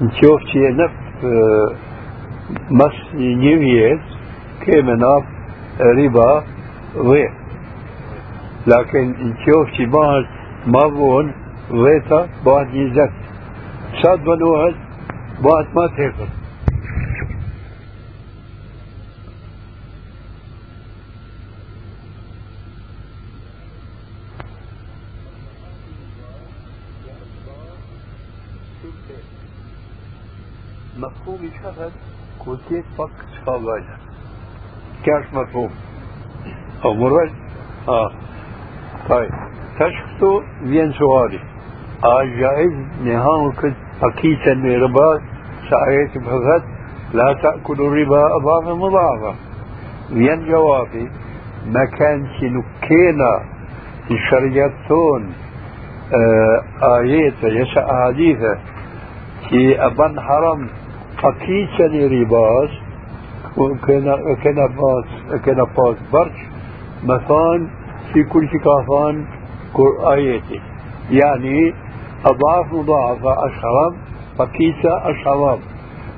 në qofë që e nëp mas një vjet, keme nap riba dhe. Lakin në qofë që bëhet ma vonë dheta, bëhet një zetë. Sa të bënohet, bëhet ma شهد كوتيت فك شخابايا كاش مفهوم أو مرج آه طيب a. Jaiz në hanë këtë pakicën me rëba sa ajeti për لا تأكلوا الربا أضعافا مضاعفة vjen jawabi ما كانش نكينا الشريعة تون آيات يسا أحاديث في أبن حرم حقيقة رباس كنا كنا باس كنا باس برش مثلا في كل كافان آياتي يعني أضعاف مضاعفة أشهرم فكيسة أشهرم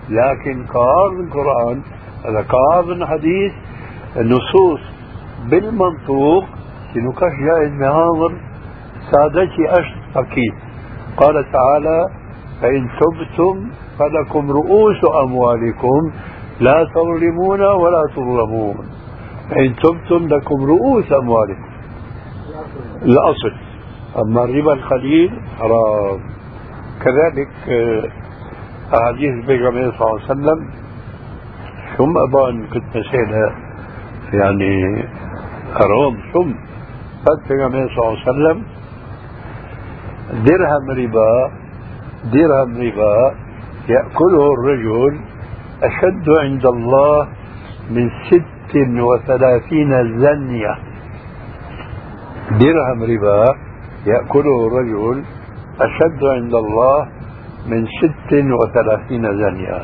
لكن كارض القرآن هذا كارض الحديث النصوص بالمنطوق نكاش جائز بهامر سادتي أشت أكيد قال تعالى فإن تبتم فلكم رؤوس أموالكم لا تظلمون ولا تظلمون. فإن تبتم لكم رؤوس أموالكم. الأصل. أما الربا القليل حرام. كذلك أحاديث النبي صلى الله عليه وسلم. ثم أبان كنت نسينا يعني حرام. ثم فالنبي صلى الله عليه وسلم درهم ربا درهم ربا يأكله الرجل أشد عند الله من ست وثلاثين زنية. درهم ربا يأكله الرجل أشد عند الله من ست وثلاثين زنية.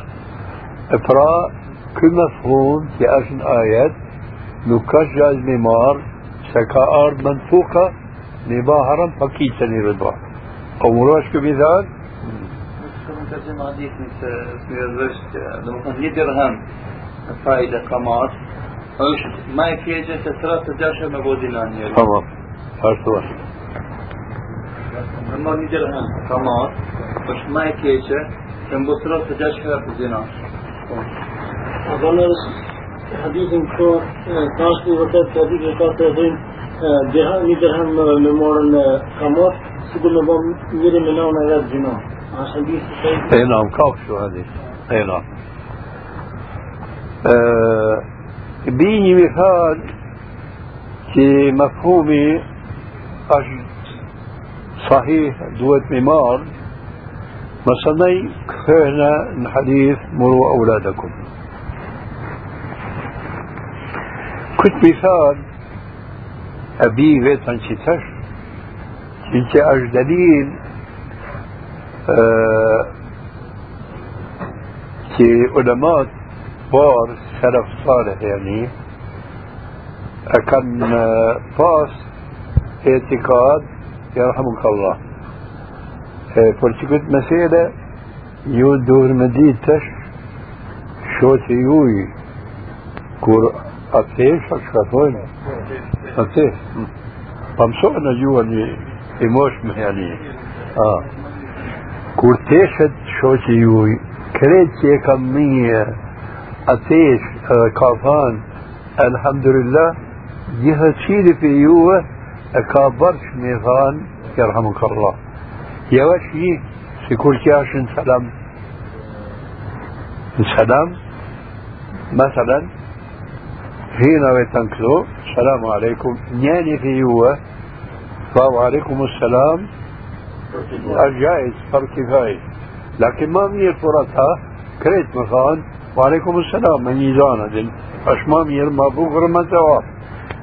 إفراء كل مفهوم في أشن آيات. نكاش مار سكار منفوقة نباهرا فكيتا رضا. أو مراش كبيرات ترجمة حديث في الرشد لما كان درهم فائدة قماص ما يكيجة ثلاثة جاشة مبودلان يعني تمام هرسوا لما درهم قماص مش ما يكيجة كان بثلاثة جاشة بدينار أظن حديث كو تاش في وقت حديث ka të dhënë dirham një dirham me morën kamot sikur me bëm njëri me nëna edhe gjino اي نعم كاوشو هذه؟ اي نعم. آه بيني مثال في مفهومي أش صحيح دوت ممار مثلا كفينا الحديث مروا أولادكم. كنت مثال أبي بيتا شتش إنت دليل که علماء بار سلف صالح يعني كان باس اعتقاد يرحمك الله. فرشكت مسألة يو دور مديتش شو تيوي كور أتيش أشكافون أتيش بمسونا جوا إيموش يعني آه. Kur teshet shoqi juj, kret që e kam mije, atesh ka than, Elhamdulillah, gjithë qili për juve e ka bërsh me than, jerhamuk Allah. Ja veç një, si kur që është në salam. Në salam, مثلا هنا ويتنكلو السلام عليكم نياني في يوه وعليكم السلام جائز فرق كفاية لكن ما مير فرصها كريت مثلا وعليكم السلام من يزانا أش ما مير ما بغر ما تواب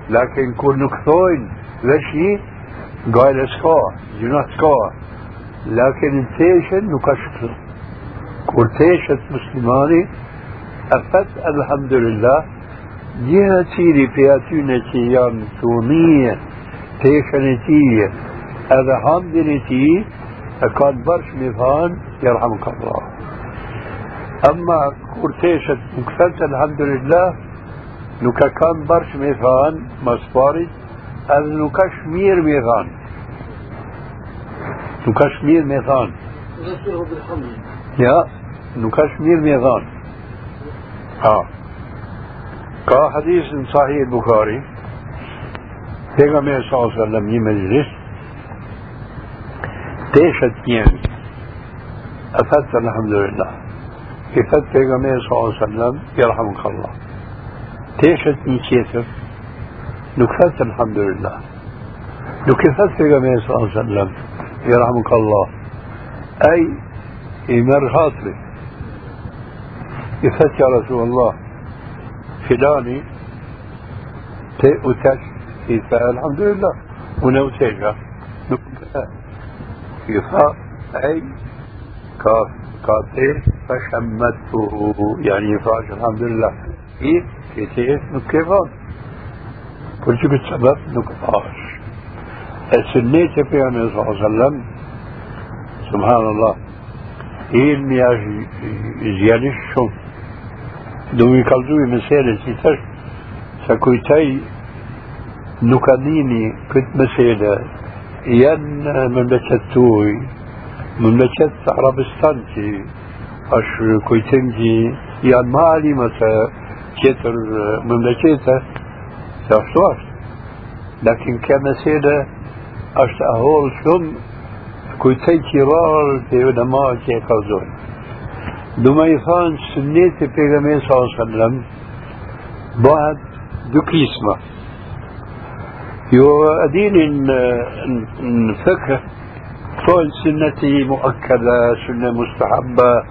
لكن كل نكثوين لشي قال اسكا جنات سكا لكن تيشن نكشف. كل تيشت مسلماني أفت الحمد لله. جهة سيري فياتونة يام تونية تيشنتية هذا حامدنتي كان برش ميفان يرحمك الله. أما كورتيشة مكسلت الحمد لله نوكا كان برش ميفان مسفاري أذ نوكا شمير ميفان. نوكا شمير ميفان. يا نوكا شمير ميفان. آه. كا حديث صحيح البخاري پیغمبر صلی الله علیه و سلم یه مجلس تيشت يعني أفدت الحمد لله كفت بيغمير صلى الله عليه وسلم يرحمك الله تيشت كيف نكفت الحمد لله نكفت بيغمير صلى الله عليه وسلم يرحمك الله أي إمر خاطري كفت يا رسول الله فلاني تي أتش الحمد لله ونوتيجا يفاء أي كاف كاتي فشمته. يعني فاش الحمد لله. كيف كيف نكفان كل شيء بالسبب نكفاش السنية في النبي صلى الله عليه وسلم؟ سبحان الله. ilmi është zjanisht shumë. Do mi kalzu i mesele si tash, nuk anini këtë mesele, ين من بشت توي من بشت عربستان تي اش كويتين جي ين مالي مسا كتر من بشتة تاشتو لكن كما سيدة أشت أهول شم كويتين جي رال تي ودماء جي قرزون. دو ما يفان سنية پیغمين صلى الله عليه وسلم بعد دو قسمه Në fikë فول سنتي مؤكدة سنة مستحبة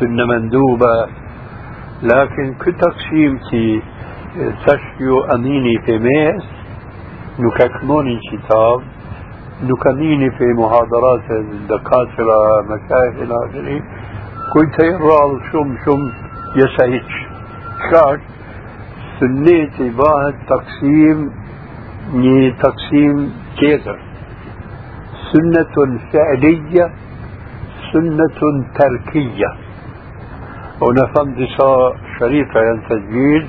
سنة مندوبة. لكن كتقسيم تي تشيو أميني في ميس نككمون كتاب نكميني في محاضرات الدكاترة مشايخ إلى آخره كنت يرى شم شم يسهج. شاش سنيتي باهد تقسيم ني تقسيم كيتر سنة فعلية سنة تركية. دسا شريطة يعني تسجيل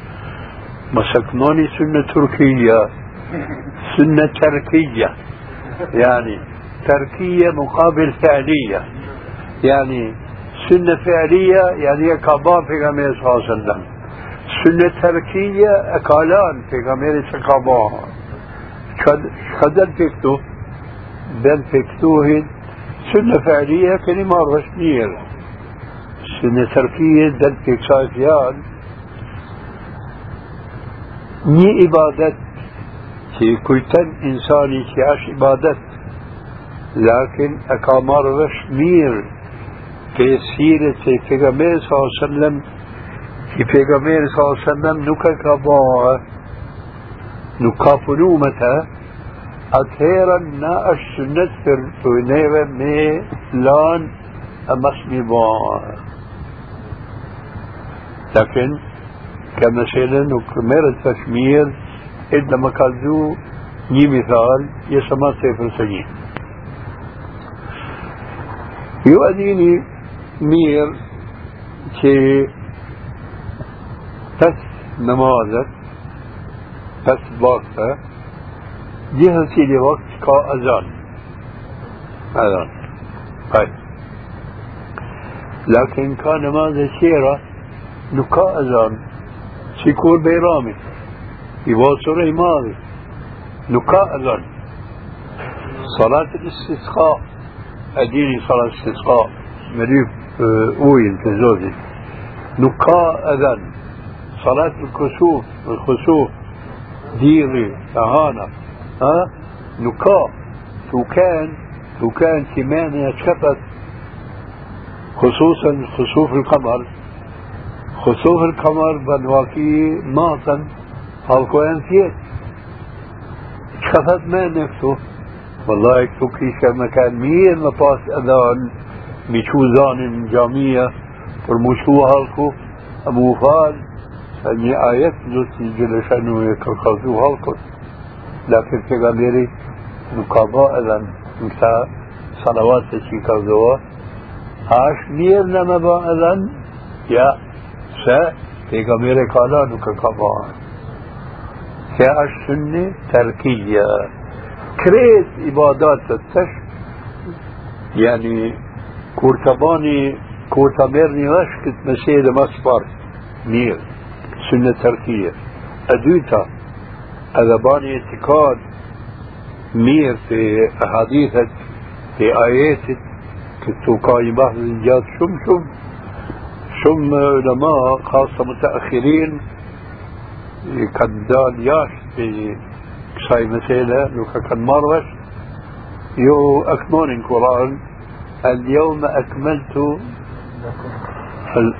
مسكنوني سنة تركية. سنة تركية. يعني تركية مقابل فعلية. يعني سنة فعلية يعني كبار في صلى الله عليه وسلم. سنة تركية أكالان في غمير سكابان خدل فيكتو بل فيكتو سنة فعلية كلمة رسمية سنة تركية بل فيكتاجيان ني إبادة في كل إنسان يعيش إبادة لكن أكامار رشمير في سيرة في صلى الله عليه وسلم. في صلى الله عليه وسلم نكك بوها نكافلو متى أتيرا ناش نسر تونيرا مي لأن أمسمي بار. لكن كما سيلن التشمير تشمير إدنا مكالدو ني مثال يسمى سيفر سجين يؤديني مير كي تس نمازك بس وقتها جهة سيدي وقت كا أذان. أذان. طيب. لكن كان نماز الشيرة نكا أذان. سيكون بيرامي. يواصل ماضي نكاء أذن صلاة الاستسقاء. أديني صلاة الاستسقاء. مريف أوين في زوجي. نكاء أذن صلاة الكسوف. الخسوف ديري سهانا ها؟ نكا. سكان سكان كمان شفت. خصوصا خسوف القمر. خسوف القمر بنواكي ماطا هالكوان فيت شفت ما نفسه. والله اكتوكي كما كان مين لطاس أذان. بشوزان جامية. فرموشوها لكو أبو فال. Një ajet do të gjëleshanu e ka kalzu halkut. Lakin pegamberi nuk ka ba edhan në këta salavat që i kalzoa. A është mirë në me ba edhan? Ja, se pegamberi ka la nuk e ka ba edhan. كالسنة تركية كريت عبادات التش سنة تركية. أدوتا أذباني اعتقاد مير في أحاديثك في آياتك. كنتو قايمة جات شم شم. شم علماء خاصة متأخرين. kanë dalë jashtë kësaj mesele, nuk e kanë marrësh, jo akmonin Kur'an, اليوم أكملت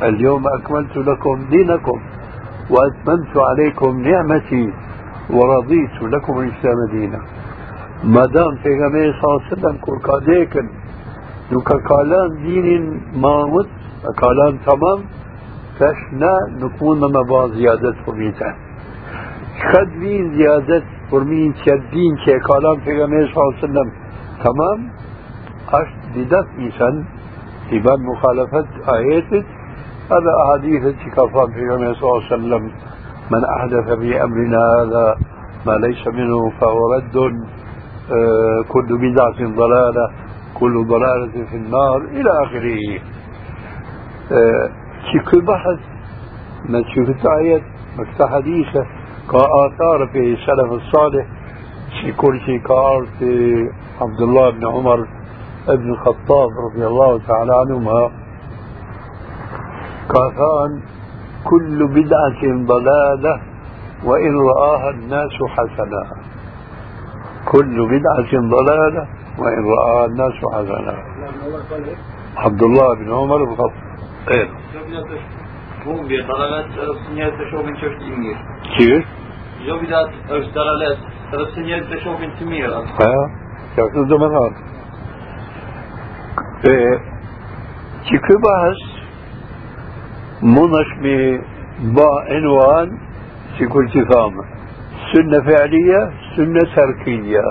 اليوم أكملت لكم دينكم. وأتممت عليكم نعمتي ورضيت لكم الإسلام دينا. ما دام في غمية صلى الله عليه وسلم كل كاديكن نوكا كالان دين كالان تمام فاشنا نكون ما زيادة فرميتان قد بين زيادة فرمين تشدين شيء كلام في صلى الله عليه وسلم تمام أشت بدت إنسان إبان مخالفة آيات هذا أحاديث كفان في النبي صلى الله عليه وسلم. من أحدث في أمرنا هذا ما ليس منه فهو رد. آه كل بدعة ضلالة كل ضلالة في النار إلى آخره. آه كل بحث ما شفت آيات مكتا حديثة كآثار في السلف الصالح. في كل شيء في عبد الله بن عمر ابن الخطاب رضي الله تعالى عنهما. كافان كل بدعة ضلالة وإن رآها الناس حسنا كل بدعة ضلالة وإن رآها الناس حسنا عبد الله بن عمر الخطاب إيه dalalet e? Jo dalalet, e do më thonë. E, që me ba enuan si kur që thamë سنة فعلية سنة تركية.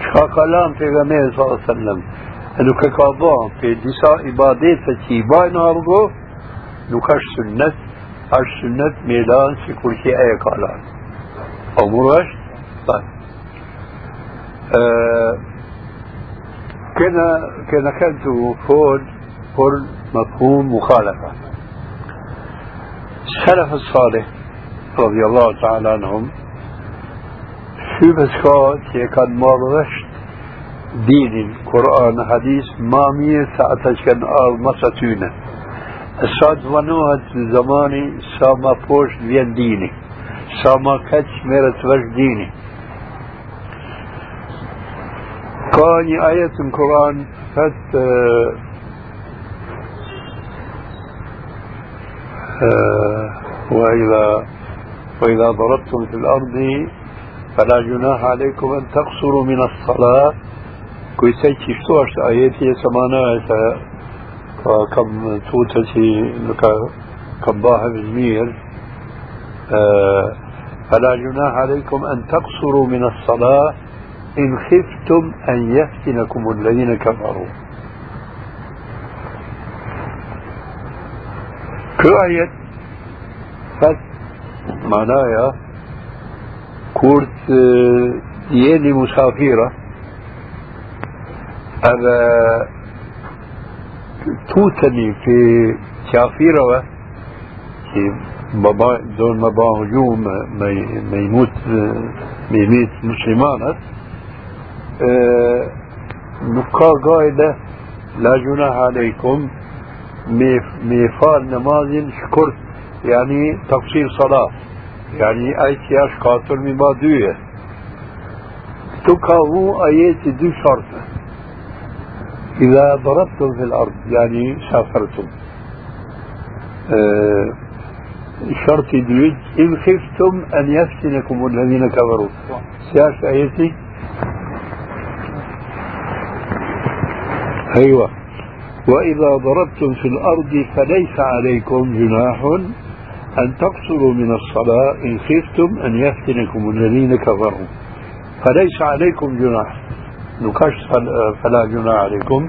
شخا كلام في غمير صلى الله عليه وسلم. انه ككابان في دساء في nuk është sunnet, është sunnet me lanë si kur që e ka lanë. Po mërë është, thënë. كنا كنا كنت فول فول مفهوم مخالفة. السلف الصالح رضي الله تعالى عنهم شو بس كان كان مرغشت دين قرآن حديث ما مية ساعتها كان آل zamani, sa ma poshtë vjen dini, sa ma keq merët vesh dini. Ka një ajet në Koran, thët وإذا وإذا ضربتم في الأرض فلا جناح عليكم أن تقصروا من الصلاة. كوي سيتي شتو آياتي سمانا فكم توتتي كم باها بالمير آه فلا جناح عليكم أن تقصروا من الصلاة. إن خفتم أن يفتنكم الذين كفروا. كآية فت معناها كورت ديالي مسافرة هذا توتني في كافيرة في بابا دون ما با هجوم ما يموت ما يميت مسلمانات نكا قاعدة لا جناح عليكم. ميفال نماز شكرت يعني تقصير صلاة. يعني أي تياش قاتل بعد دوية تكاو آيات دو شرطة إذا ضربتم في الأرض يعني سافرتم أه شرط دويد إن خفتم أن يفتنكم الذين كفروا سياش آيتي أيوة وإذا ضربتم في الأرض فليس عليكم جناح أن تقصروا من الصلاة إن خفتم أن يفتنكم الذين كفروا. فليس عليكم جناح. نكاش فلا جناح عليكم.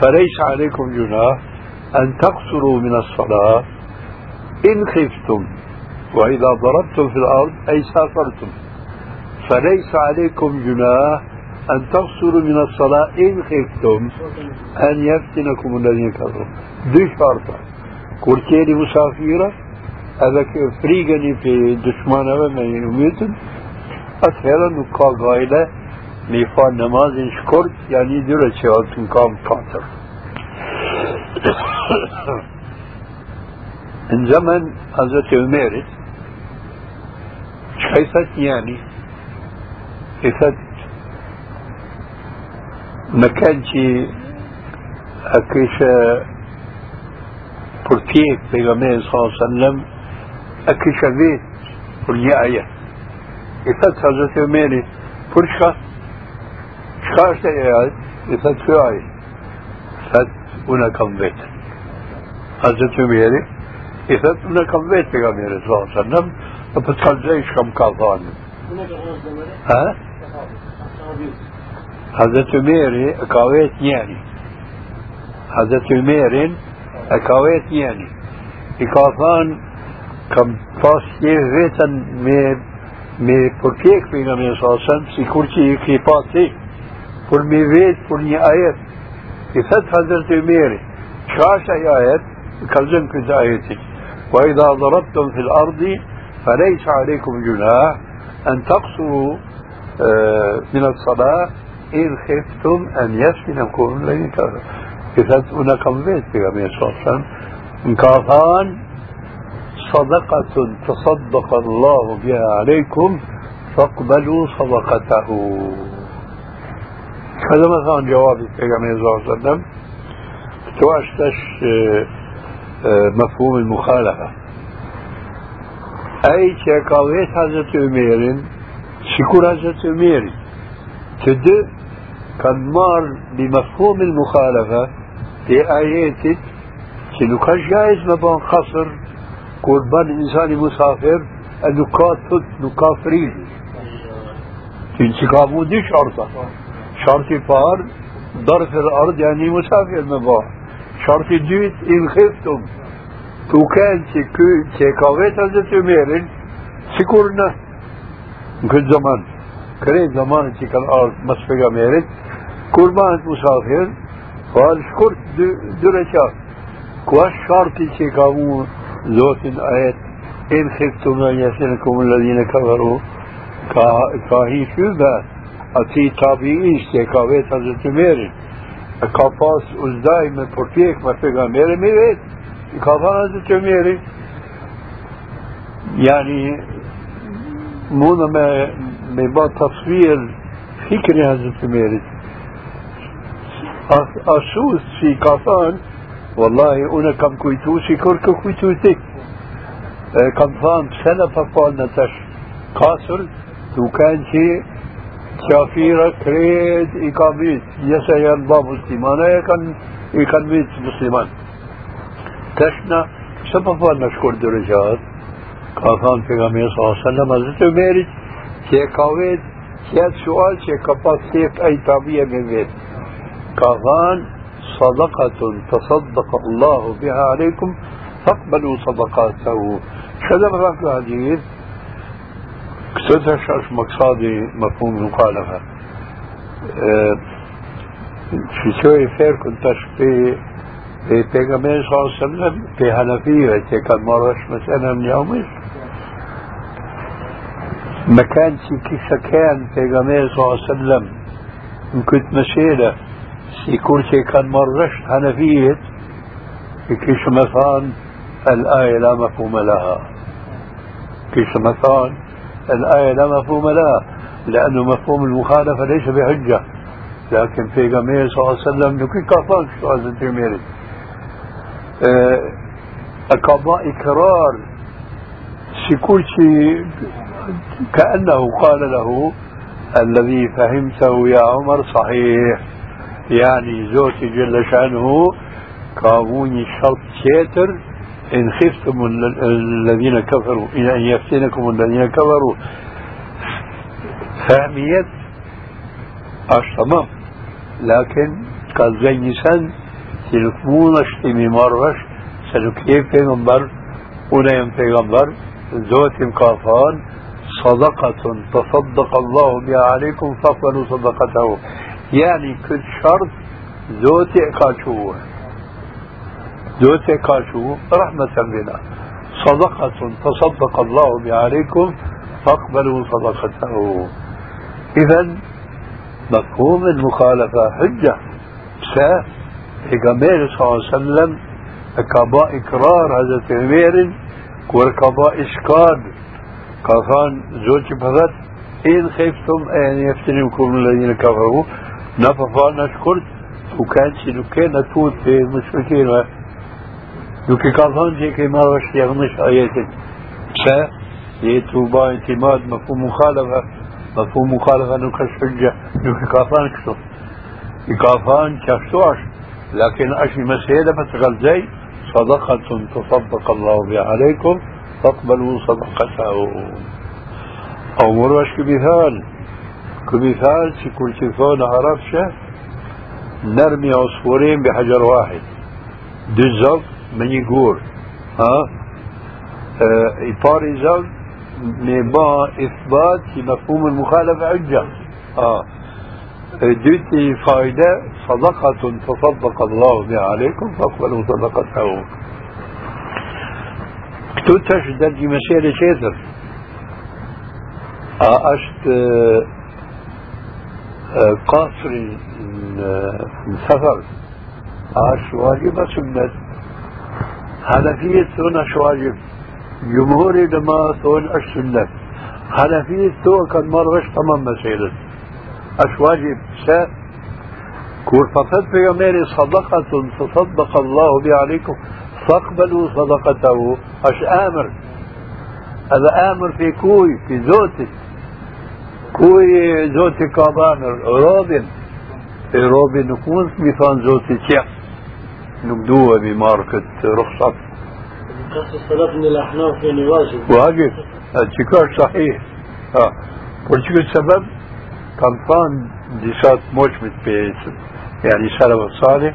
فليس عليكم جناح أن تقصروا من الصلاة إن خفتم. وإذا ضربتم في الأرض أي سافرتم. فليس عليكم جناح أن تقصروا من الصلاة إن خفتم أن يفتنكم الذين كفروا. دي شرطة كورتيني مسافرة هذا فريقني في دشمانة وما يميتن. أسهل نقا غايلة që atë në kam katër. në zemën Hazret Ömerit, që i thët njani, i thët a kështë a kështë vetë për një ajet. I thët Hazret Ömerit, për shka? Shka është e ajt? I thët kjo ajt. Thët, unë kam vetë. Hazret Umeri, i thët, unë kam vetë për kam jere, sa sallam, dhe për të kalzej shkam ka thanë. Ha? Hazret Umeri ka vetë njeri. حضرت عمر أكويت يعني إكافان كم pas një vetën me me përpjek për nga me sasën, si kur që i ki pa ti, për me vetë për një ajet. I thëtë Hazret Umeri, që është aja ajet, kalzëm këtë ajetit. وإذا ضربتم في الأرض فليس عليكم جناح أن تقصروا من الصلاة إن خفتم أن يفتنكم الذين كفروا إذا هناك بيت في غمية صلى الله عليه وسلم. كافان صدقة تصدق الله بها عليكم فاقبلوا صدقته. هذا مثلا جوابي في صلى الله عليه وسلم. تواشتش مفهوم المخالفة. أي شكاويت حضرت عمير شكور حضرت عمير تد كان مار بمفهوم المخالفة في آيات شنو كان جائز مبان خصر قربان الإنسان مسافر كاتت نكافرين كابو دي شرطة. شرطي فار ضرب الأرض يعني مسافر مبان. شرط الديت إن خفتم. وكان تيكاويت هذا تميرن سيكورنا كل زمان. كريت زمان تيك الأرض مسفقة ميرت كربان مسافر قال شكرت درجات كواش شرط تيكاوون زوت آيات إن خفتم أن يسنكم الذين كفروا كاهي شبه أتي تابعين تيكاويت هذا تميرن ka pas uzdaj me përpjek me pejgamberi me vet i ka thënë atë të miri yani mundë me me ba tasvir fikri Hazret Wallahi unë kam kujtu si kur kë kujtu ti kam thënë pse në përpal në tash kasër duken që كافيرة كريد إقاميت. يسا ينبا مسلمان يكن يكن ميت مسلمان. تشنا سبب نشكر درجات. كافان في غمية صلى الله عليه وسلم حضرت عميرج كي كاويت كي سؤال كي كباس سيف أي تابية من بيت كافان صدقة تصدق الله بها عليكم فاقبلوا صدقاته. شذا في الحديث كتبتش اش مقصادي مفهوم المخالفة. في شوي فير كنت في بيغامبر صلى الله عليه وسلم في حنفية كان مرش مثلا من يومش مكان كيف كان بيغامبر صلى الله عليه وسلم كنت مشيلة يكون كان مرش حنفية. كيش مثلا الآية لا مفهوم لها. كيش مثلا الآية لا مفهوم لها لأنه مفهوم المخالفة ليس بحجة. لكن في جميع صلى الله عليه وسلم يمكن كفاك سؤال الترمذي قضاء إكرار كل شيء كأنه قال له الذي فهمته يا عمر صحيح. يعني زوجي جل شأنه كاوني شرط شاتر إن خفتم الذين كفروا إن أن يفتنكم الذين كفروا. فهميت أش تمام لكن قال زي نسان سنكمون أشتمي مرش سنكيف پیغمبر ونيم پیغمبر ذوت كافان صدقة تصدق الله بها عليكم فاقبلوا صدقته. يعني كل شرط ذوت اقاشوه دوتي كاشو رحمة بنا صدقة تصدق الله بها عليكم فاقبلوا صدقته. إذا مفهوم المخالفة حجة. سا پیغمبر صلى الله عليه وسلم كبا إقرار هذا عمير وركبا إشكال كفان زوج بغت إن خفتم أن يفتنكم الذين كفروا نففا نشكرت وكان شنو كان توت في المشركين Nuk i ka thonë që i ke marrë është jagënësh ajetin. Pse? Jetu ba intimad më fu mukhalafa, më fu mukhalafa nuk është hëgja. Nuk i ka thonë kështu. I ka thonë që ashtu është. لكن أشي مسألة فتغلزي صدقة تصدق الله بها عليكم فاقبلوا صدقته أو مروش كمثال كمثال كل تلفون عرفشة نرمي عصفورين بحجر واحد një gur. Ha? I pari zog me ba ithbat që mafhum المخالفة حجة. آه ديتي فايدة صدقة تصدق الله بها عليكم فاقبلوا صدقته كتو تشدد مسألة تيتر أشت قصر السفر. أش واجب سنة حنفية ثون أش واجب جمهوري لما ثون أش سنة حنفية ثون كان مرغش تمام مسألة أش واجب. سا كور فقط في صدقة تصدق الله بها عليكم فاقبلوا صدقته. أش آمر. هذا آمر في كوي في زوتك كوي زوتي كابانر روبن روبن نكون مثال زوتي تيا نقدوها بماركة رخصة قصة السلف من الأحناف يعني واجب واجب التكار صحيح آه ولكن السبب كان فان ديسات موجمت بيت يعني سلف الصالح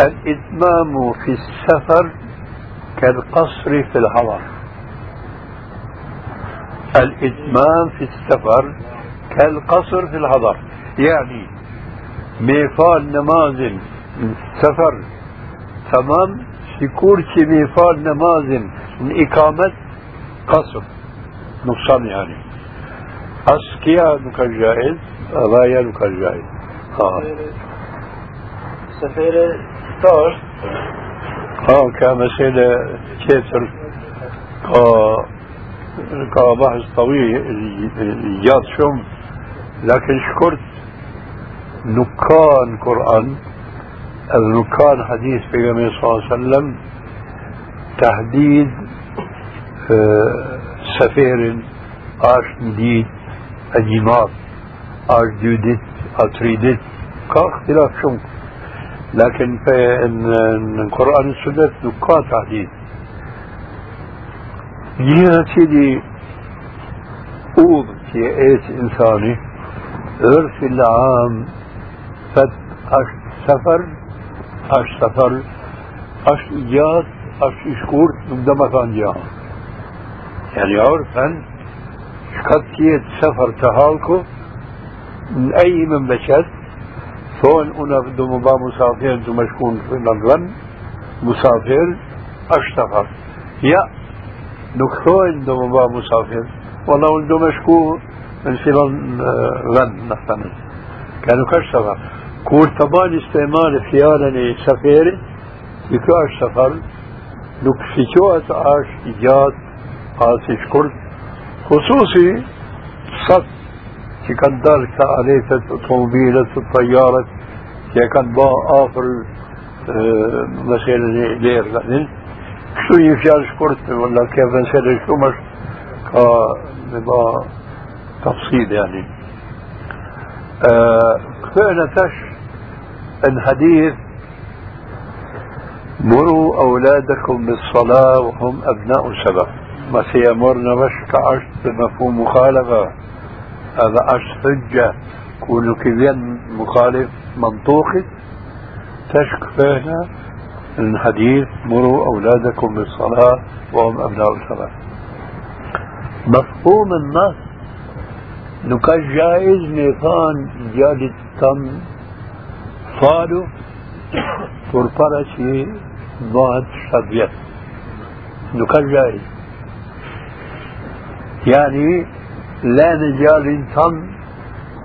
الإتمام في السفر كالقصر في الهوى الإتمام في السفر كالقصر في الحضر. يعني ميفال نمازن السفر تمام؟ شكورتي ميفال نمازن إقامة قصر. نقصان يعني. أسكيا نكال جائز غاية نكال جائز. آه. سفيرة آه كمسألة كيتر آه. كبحث طويل جات شم لكن شكرت نكان قرآن نكان حديث في النبي صلى الله عليه وسلم تهديد آه، سفير آش نديد اجيمات آش دودت أتريدت. كاختلاف شم لكن في القرآن والسنة نكان تهديد. جينا سيدي أوض في إيش إنساني عرف العام فت أش سفر أش سفر أش إيجاد أش إشكور نبدأ مكان جاها يعني عرفا شكتية سفر تهالكو من أي مملكة ثون أنا بدو مبا مسافر أنتو مشكون في لندن مسافر أش سفر يا vend në thënë Ka nuk është safar Kur të bani istemale fjallën e saferit që kjo është safar nuk fiqohet është i gjatë as i shkurt khususi sat që kanë dalë këta aletet automobilet të tajarët që kanë ba afër meselën e lerë kështu një fjalë shkurt valla ke vënsere shumë është ka me ba tafsil yani. كفانا تش الحديث مروا أولادكم بالصلاة وهم أبناء سبع ما سيأمرنا مش كعشت بمفهوم مخالفة هذا عشت حجة كونوا كذين مخالف منطوقي تشكفانا الحديث مروا أولادكم بالصلاة وهم أبناء الصلاة. مفهوم النص. نكا جائز ميفان جالت تم فالو فرفرة شي ضاد شبيت نكا جائز. يعني لا نجال تم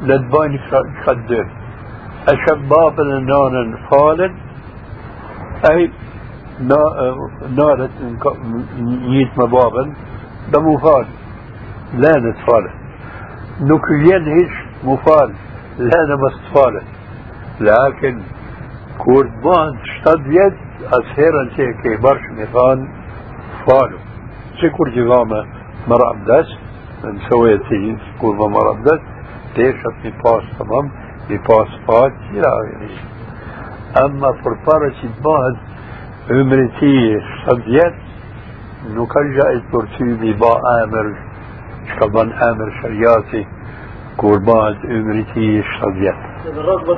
لدبان شدر الشباب النان فالن أي نارت جيت مبابا ده مفال لا نتفالت نكلين هيش مفال لا نمستفالت لكن كوردبان تشتد يد أسهرا شيء برش ميخان فالو. سيكور جغامة مرأب داس من سويتي كورما مرأب داس تيشت مي باس تمام مي باس فات يعني që të bëhet ymri ti shëndjet, nuk ka gjajt për ty mi ba emër, që ka ban emër kur bëhet ymri ti أن ترغب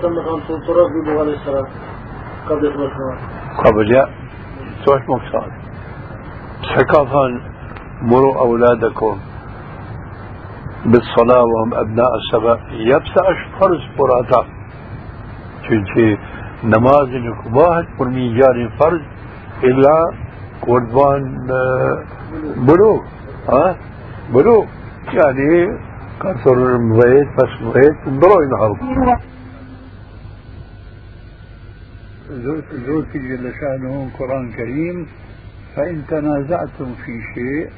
قبل قبل لا توش مقصاد ثقافا مروا أولادكم بالصلاة وهم أبناء السبع يبسأش فرض براتا. چونکه نماز واحد پر میجار فرض إلا قربان بلوغ ها بلوغ. يعني كثر مبيت بس مبيت انظروا إلى الخلق زوجي جل شأنه القرآن الكريم فإن تنازعتم في شيء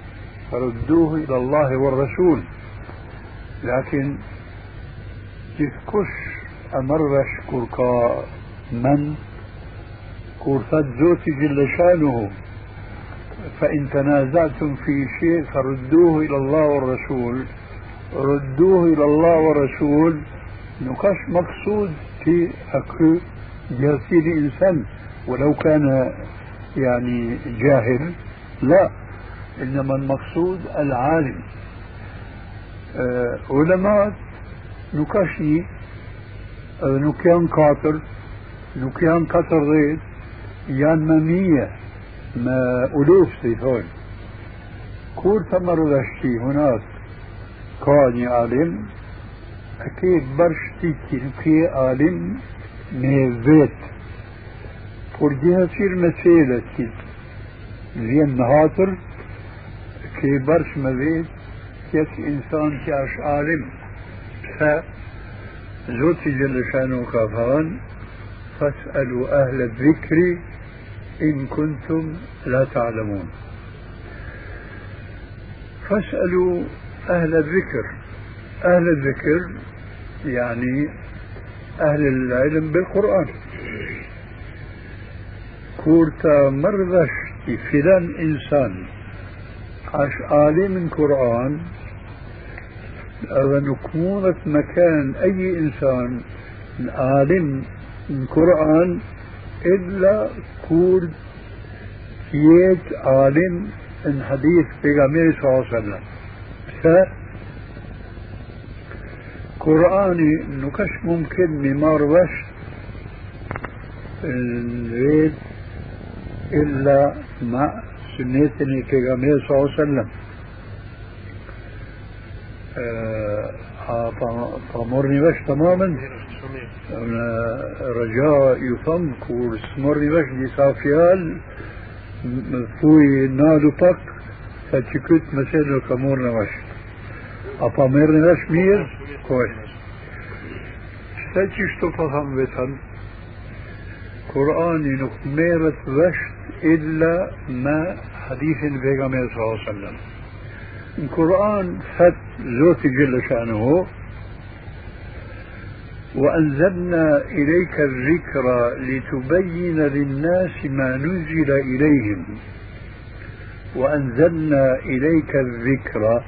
فردوه إلى الله والرسول. لكن تفكش أمرش كوركا من كورفت زوتي جل شأنه فإن تنازعتم في شيء فردوه إلى الله والرسول. ردوه إلى الله والرسول نقاش مقصود في أكو جاسين إنسان ولو كان يعني جاهل لا إنما المقصود العالم. أه علماء كاتر نكيان كاتر غير يان ممية ما ألوف سيفون كور تمر ذشتي هناك كاني عالم أكيد برشتي تلقي عالم ميزيت فرجيها تصير مسيلة كيد زين نهاتر كي برش مبيت كيف إنسان كاش عالم ف زوتي جل شانه كافان فاسألوا أهل الذكر إن كنتم لا تعلمون. فاسألوا أهل الذكر. أهل الذكر يعني أهل العلم بالقرآن. كورتا مرغش فلان إنسان. عش عالم القرآن نكمونة مكان أي إنسان. عالم القرآن إلا كور كيت عالم من حديث بيغامير صلى الله عليه وسلم. ف قرآني نكش ممكن ممار وش الغيب إلا مع سنتني بيغامير صلى الله عليه وسلم. فمرني باش تماما. رجاء يفهم كورس مرني باش دي صافيال فوي نادو باك فتشكت مسألة كمورنا باش أبا مرني باش مير؟ كويس. فتشي شتو فهم بيتن؟ قرآني نخميرت وشت إلا ما حديث البيغمبر صلى الله عليه وسلم. القرآن فت زوت جل شأنه وأنزلنا إليك الذكر لتبين للناس ما نزل إليهم وأنزلنا إليك الذكر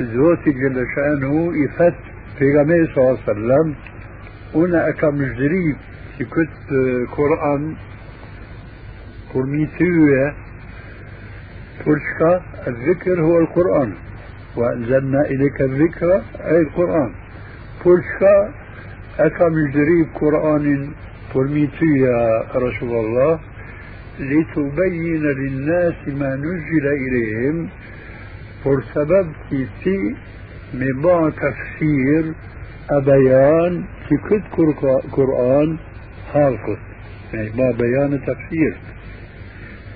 زوت جل شأنه يفت في غمير صلى الله عليه وسلم هنا أكم جريب في كت قرآن قرميتوه فرشكا الذكر هو القرآن. وأنزلنا إليك الذكر أي القرآن. فرشكا أكم جريب قرآن فرميتي يا رسول الله لتبين للناس ما نزل إليهم. فور سبب تي مبا تفسير أبيان في كل قرآن حالكت يعني ما بيان تفسير.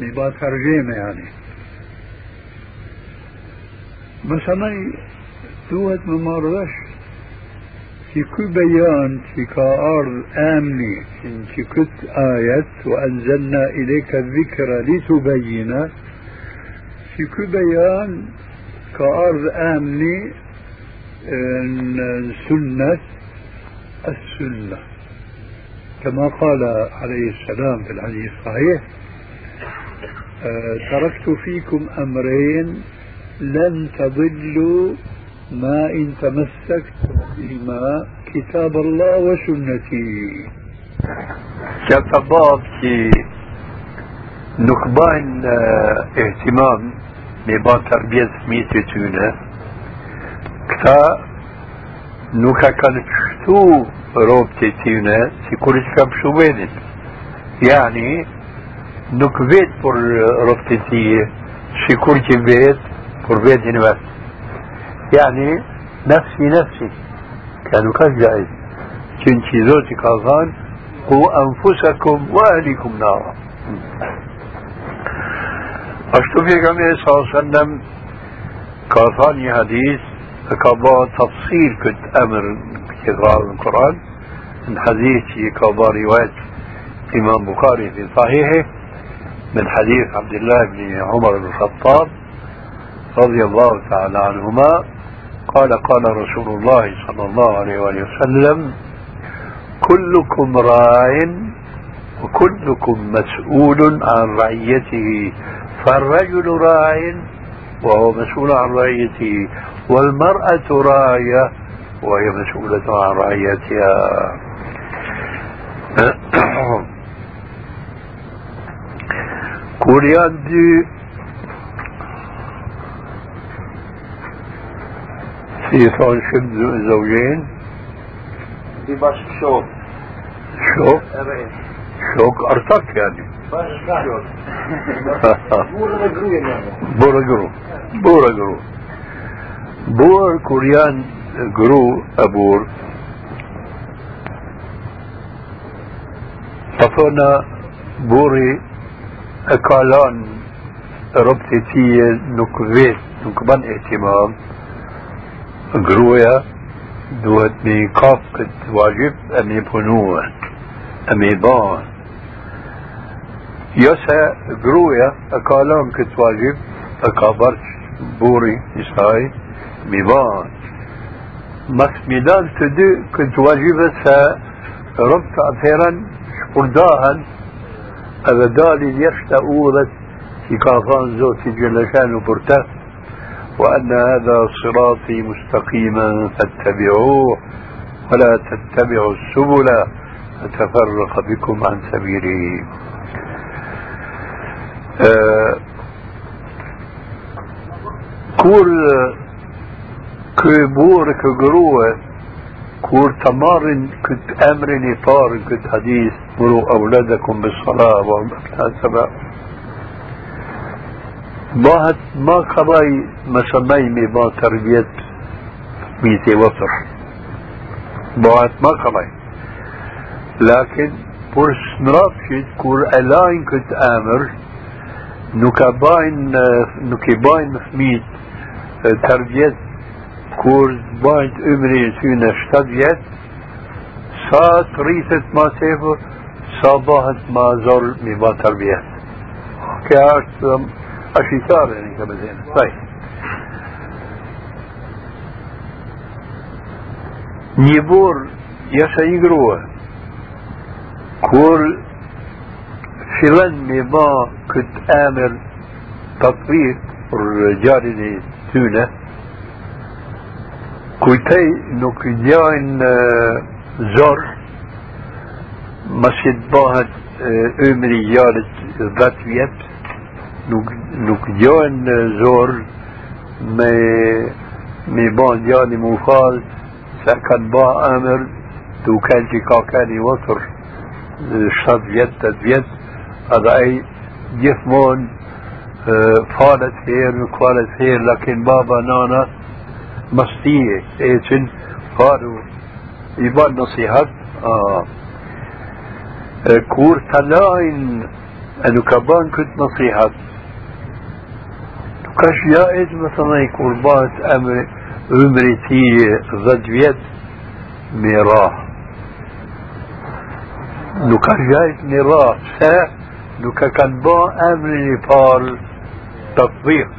مبا ترجمة يعني. مثلا دوت ممارش في كل بيان في كأرض آمني في كل آية وأنزلنا إليك الذكر لتبين في كل بيان كأرض آمني سنة السنة. كما قال عليه السلام في الحديث الصحيح تركت فيكم أمرين لن تضلوا ما إن تمسكتم بهما كتاب الله وسنتي. كتباب في نكبان اهتمام ببا تربية ميتة تونة كتا نوكا كان si kur i ka pështu vendit. يعني نكبت بر ربطتي شكور جبت بر بيت بس. يعني نفسي نفسي. كانوا كالجائز. كنتي زوجي قال هو أنفسكم وأهلكم نارا. أشتو في كمية صلى الله عليه وسلم كاثاني حديث كابا تفصيل كنت أمر في القرآن. من حديث كابا رواية إمام بخاري في صحيحه. من حديث عبد الله بن عمر بن الخطاب. رضي الله تعالى عنهما قال قال رسول الله صلى الله عليه وآله وسلم كلكم راع وكلكم مسؤول عن رعيته فالرجل راع وهو مسؤول عن رعيته والمرأة راية وهي مسؤولة عن رعيتها. كوريان دي في شد زوجين دي باش شوك. شوك؟ شوك أرتك يعني. بورا جرو يعني. بورا جرو. بور كوريان جرو أبور. فصونا بوري أكالان ربطتي نكفيت نكبان اهتمام. جرويا دوت كت واجب امي بنوه امي بان يسا جرويا اكالان كت واجب اكابرش بوري يساي ميبان مس ميدان تدي كنت واجبة سا ربط أثيرا شقرداها هذا دالي يشتأولت في كافان زوتي جلشان وبرته. وأن هذا صراطي مستقيما فاتبعوه ولا تتبعوا السبل فتفرق بكم عن سبيله آه كل كبور كجروة كور تمارن كنت أمرني طار كنت حديث مروا أولادكم بالصلاة والمحتسبة ما ما قضاي ما تربية ميتي وطر ما ما قضاي لكن بورس نرافشت كور ألاين كنت آمر نكباين نكباين ميت تربية كور بايت امري سينا شتبيت سا تريثت ما سيفو صباحت ما زر مما تربية كاش أشي صار يعني كما زين طيب. نيبور يسا يقروه. كور فلان مما كنت آمر تطبيق الرجال تونه kujtej nuk njajnë zor masi të bëhet ymri i jarit 10 vjet nuk nuk njajnë zor me me ban djali mu fal se kanë ba emër duke që ka keni votër 7 vjet, 8 vjet edhe ai gjithmonë falet herë, nuk falet herë, lakin baba nana مستية ايتن قالوا يبان نصيحات آه. كور تلاين انو كبان كنت نصيحات كاش جائز مثلا يكون بات أمر عمري تي غدويت ميراه نو كاش جائز ميراه سا نو كان با أمر نيبال تطبيق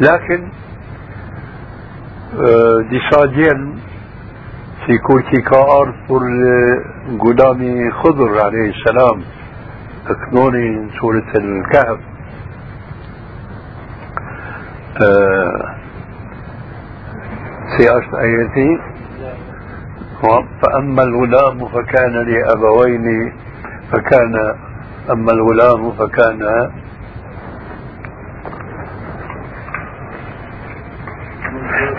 لكن disa djelë si kur që ka ardhë për gulami Khudr a.s. të kënoni në surit e l-Kahf si është ajeti فأما الغلام فكان لأبوين فكان أما الغلام فكان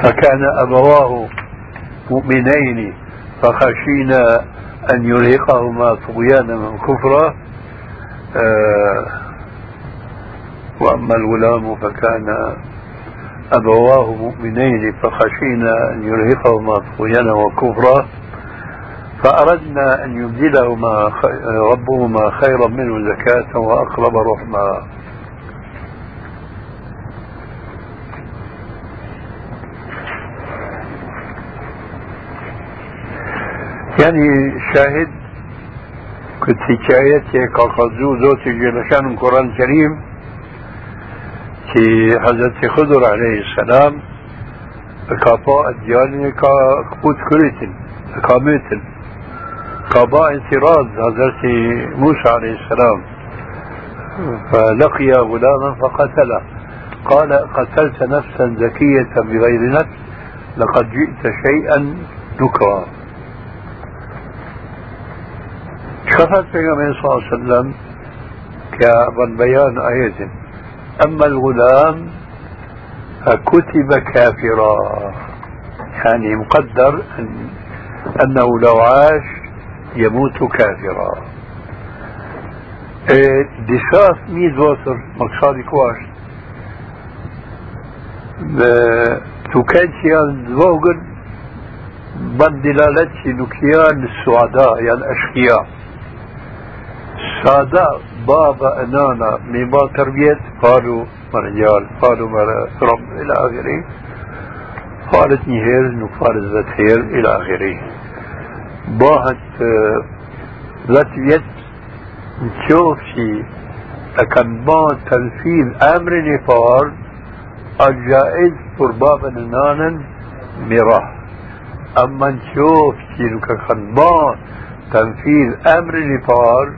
فكان أبواه مؤمنين فخشينا أن يرهقهما طغيانا وكفرا آه وأما الغلام فكان أبواه مؤمنين فخشينا أن يرهقهما طغيانا وكفرا. فأردنا أن يبدلهما ربهما خيرا منه زكاة وأقرب رحما يعني شاهد كنت حكاية كاقزو ذوتي جلشان القرآن الكريم. في حضرت خضر عليه السلام كابا الديانة كبوت كريتن كاميتن كابا اعتراض حضرت موسى عليه السلام. فلقي غلاما فقتله قال قتلت نفسا زكية بغير نفس لقد جئت شيئا نكرا شفت النبي صلى الله عليه وسلم كبيان آية أما الغلام فكتب كافرا. يعني مقدر أن أنه لو عاش يموت كافرا. دساس ميد وصر مقصادي كواش. تكنشيان زوجن من دلالتش نكيان السعداء يعني الأشقياء سادة بابا أنانا مما تربيت قالوا مرجال قالوا رب إلى آخره. قالت نهير نقالت ذات هير إلى آخره. باهت ذات يد نشوف شي. أكن با تنفيذ أمر نفار الجائز بابا نانا مراه أما نشوف شي نكن با تنفيذ أمر نفار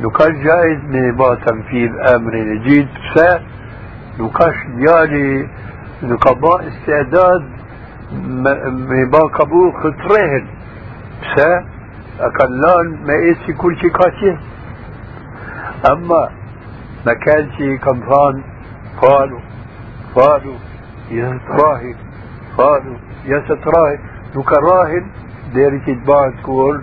نكاش جائز من تنفيذ أمر جديد س نكاش ديالي نكبا استعداد من با قبول خطرهن س اكلان ما ايسي كل شي كاتيه اما ما كان شي كمفان قالوا قالوا يا قالوا يا ستراهن نكراهن ديري تتباع تقول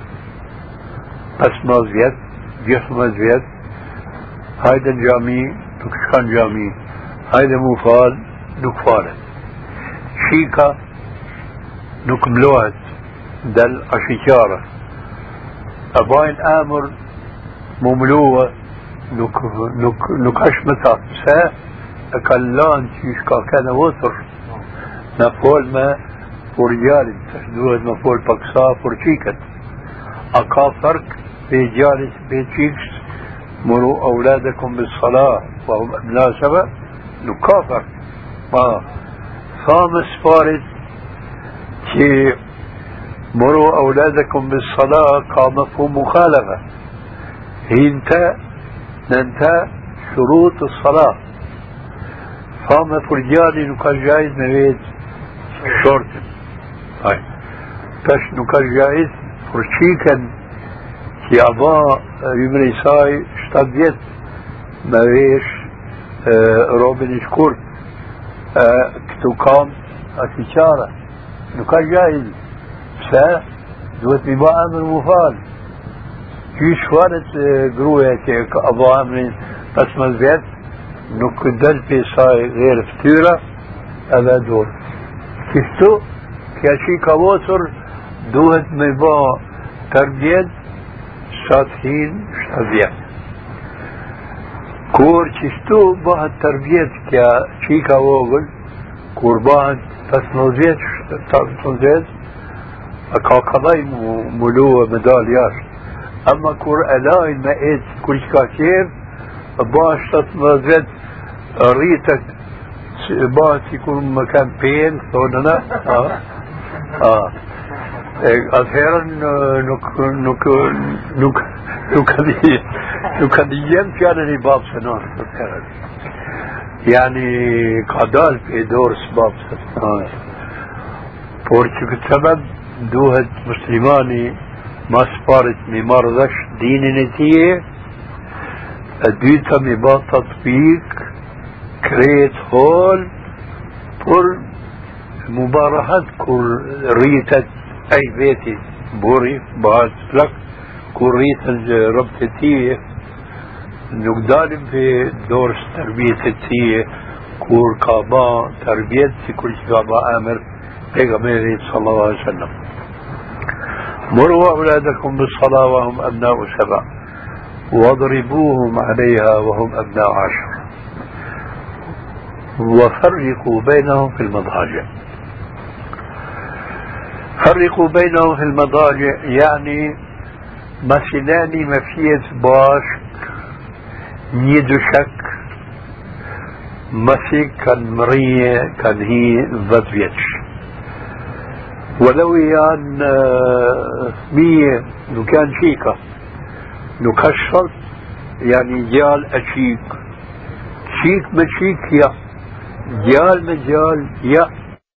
اسما زيت جسم زيت هيدا الجامي دكشان جامي هيدا مفال دكفالت شيكا نكملوهت دل اشيشارة اباين آمر مملوة نك نك نكشمتا سا اكلان تشيشكا كان وتر نقول ما فريال تشدوه نقول بكسا فرشيكت اكا فرق بجالس بيتشيكس مروا أولادكم بالصلاة. وهم أبناء سبع نكافر. ما خامس فارد كي مروا أولادكم بالصلاة قامفهم مخالفة. هينتا ننتا شروط الصلاة. فما فرجالي نكال جايز نريد شورت. هاي تش نكال جايز فرشيكا يا با يمري ساي شتاديت ما ويش روبن شكور كتو كام اتشارة نكا جايز سا دوت بيبا أمر مفال كيش فارت قروية كي ابا أمر قسم الزيت نك دل في ساي غير فتيرة هذا دور كيفتو كياشي كواتر دوت ميبا تربيت شاطحين شابية كور چشتو با تربيت كا شيكا وغل قربان تسنوزيت تسنوزيت قضاي مدالياش اما كور الاين ما ايت كل كاكير باش تسنوزيت ريتك باش يكون مكان بين ثوننا آه آه Atëherën nuk nuk nuk nuk ka di nuk ka dijen fjalën i babës në atëherën. Yani ka dalë për dorës babës në أخيرا نك نك نك نكدي نكدي في على نباب سنان يعني قدال في دور سباب سنان بورتشوك السبب دوهت مسلماني ما سبارت ممارضش ديني نتيه أديتا مباطة تطبيق كريت هول بور مبارهات كل ريتت أي بيتي بوري بعد لك كوريت ربطتي نقدالم في دور تربية التية كور كابا تربية كل كابا آمر بيغميري صلى الله عليه وسلم. مروا أولادكم بالصلاة وهم أبناء سبع واضربوهم عليها وهم أبناء عشر. وفرقوا بينهم في المضاجع. فرقوا بينهم في المضاجع يعني مثلاني مفيت باش نيدو شك مسي كان مرية كان هي فاتفيتش ولو يان مية لو كان شيكا لو كشرت يعني جال أشيك. شيك ما شيك يا. جال ما جال يا.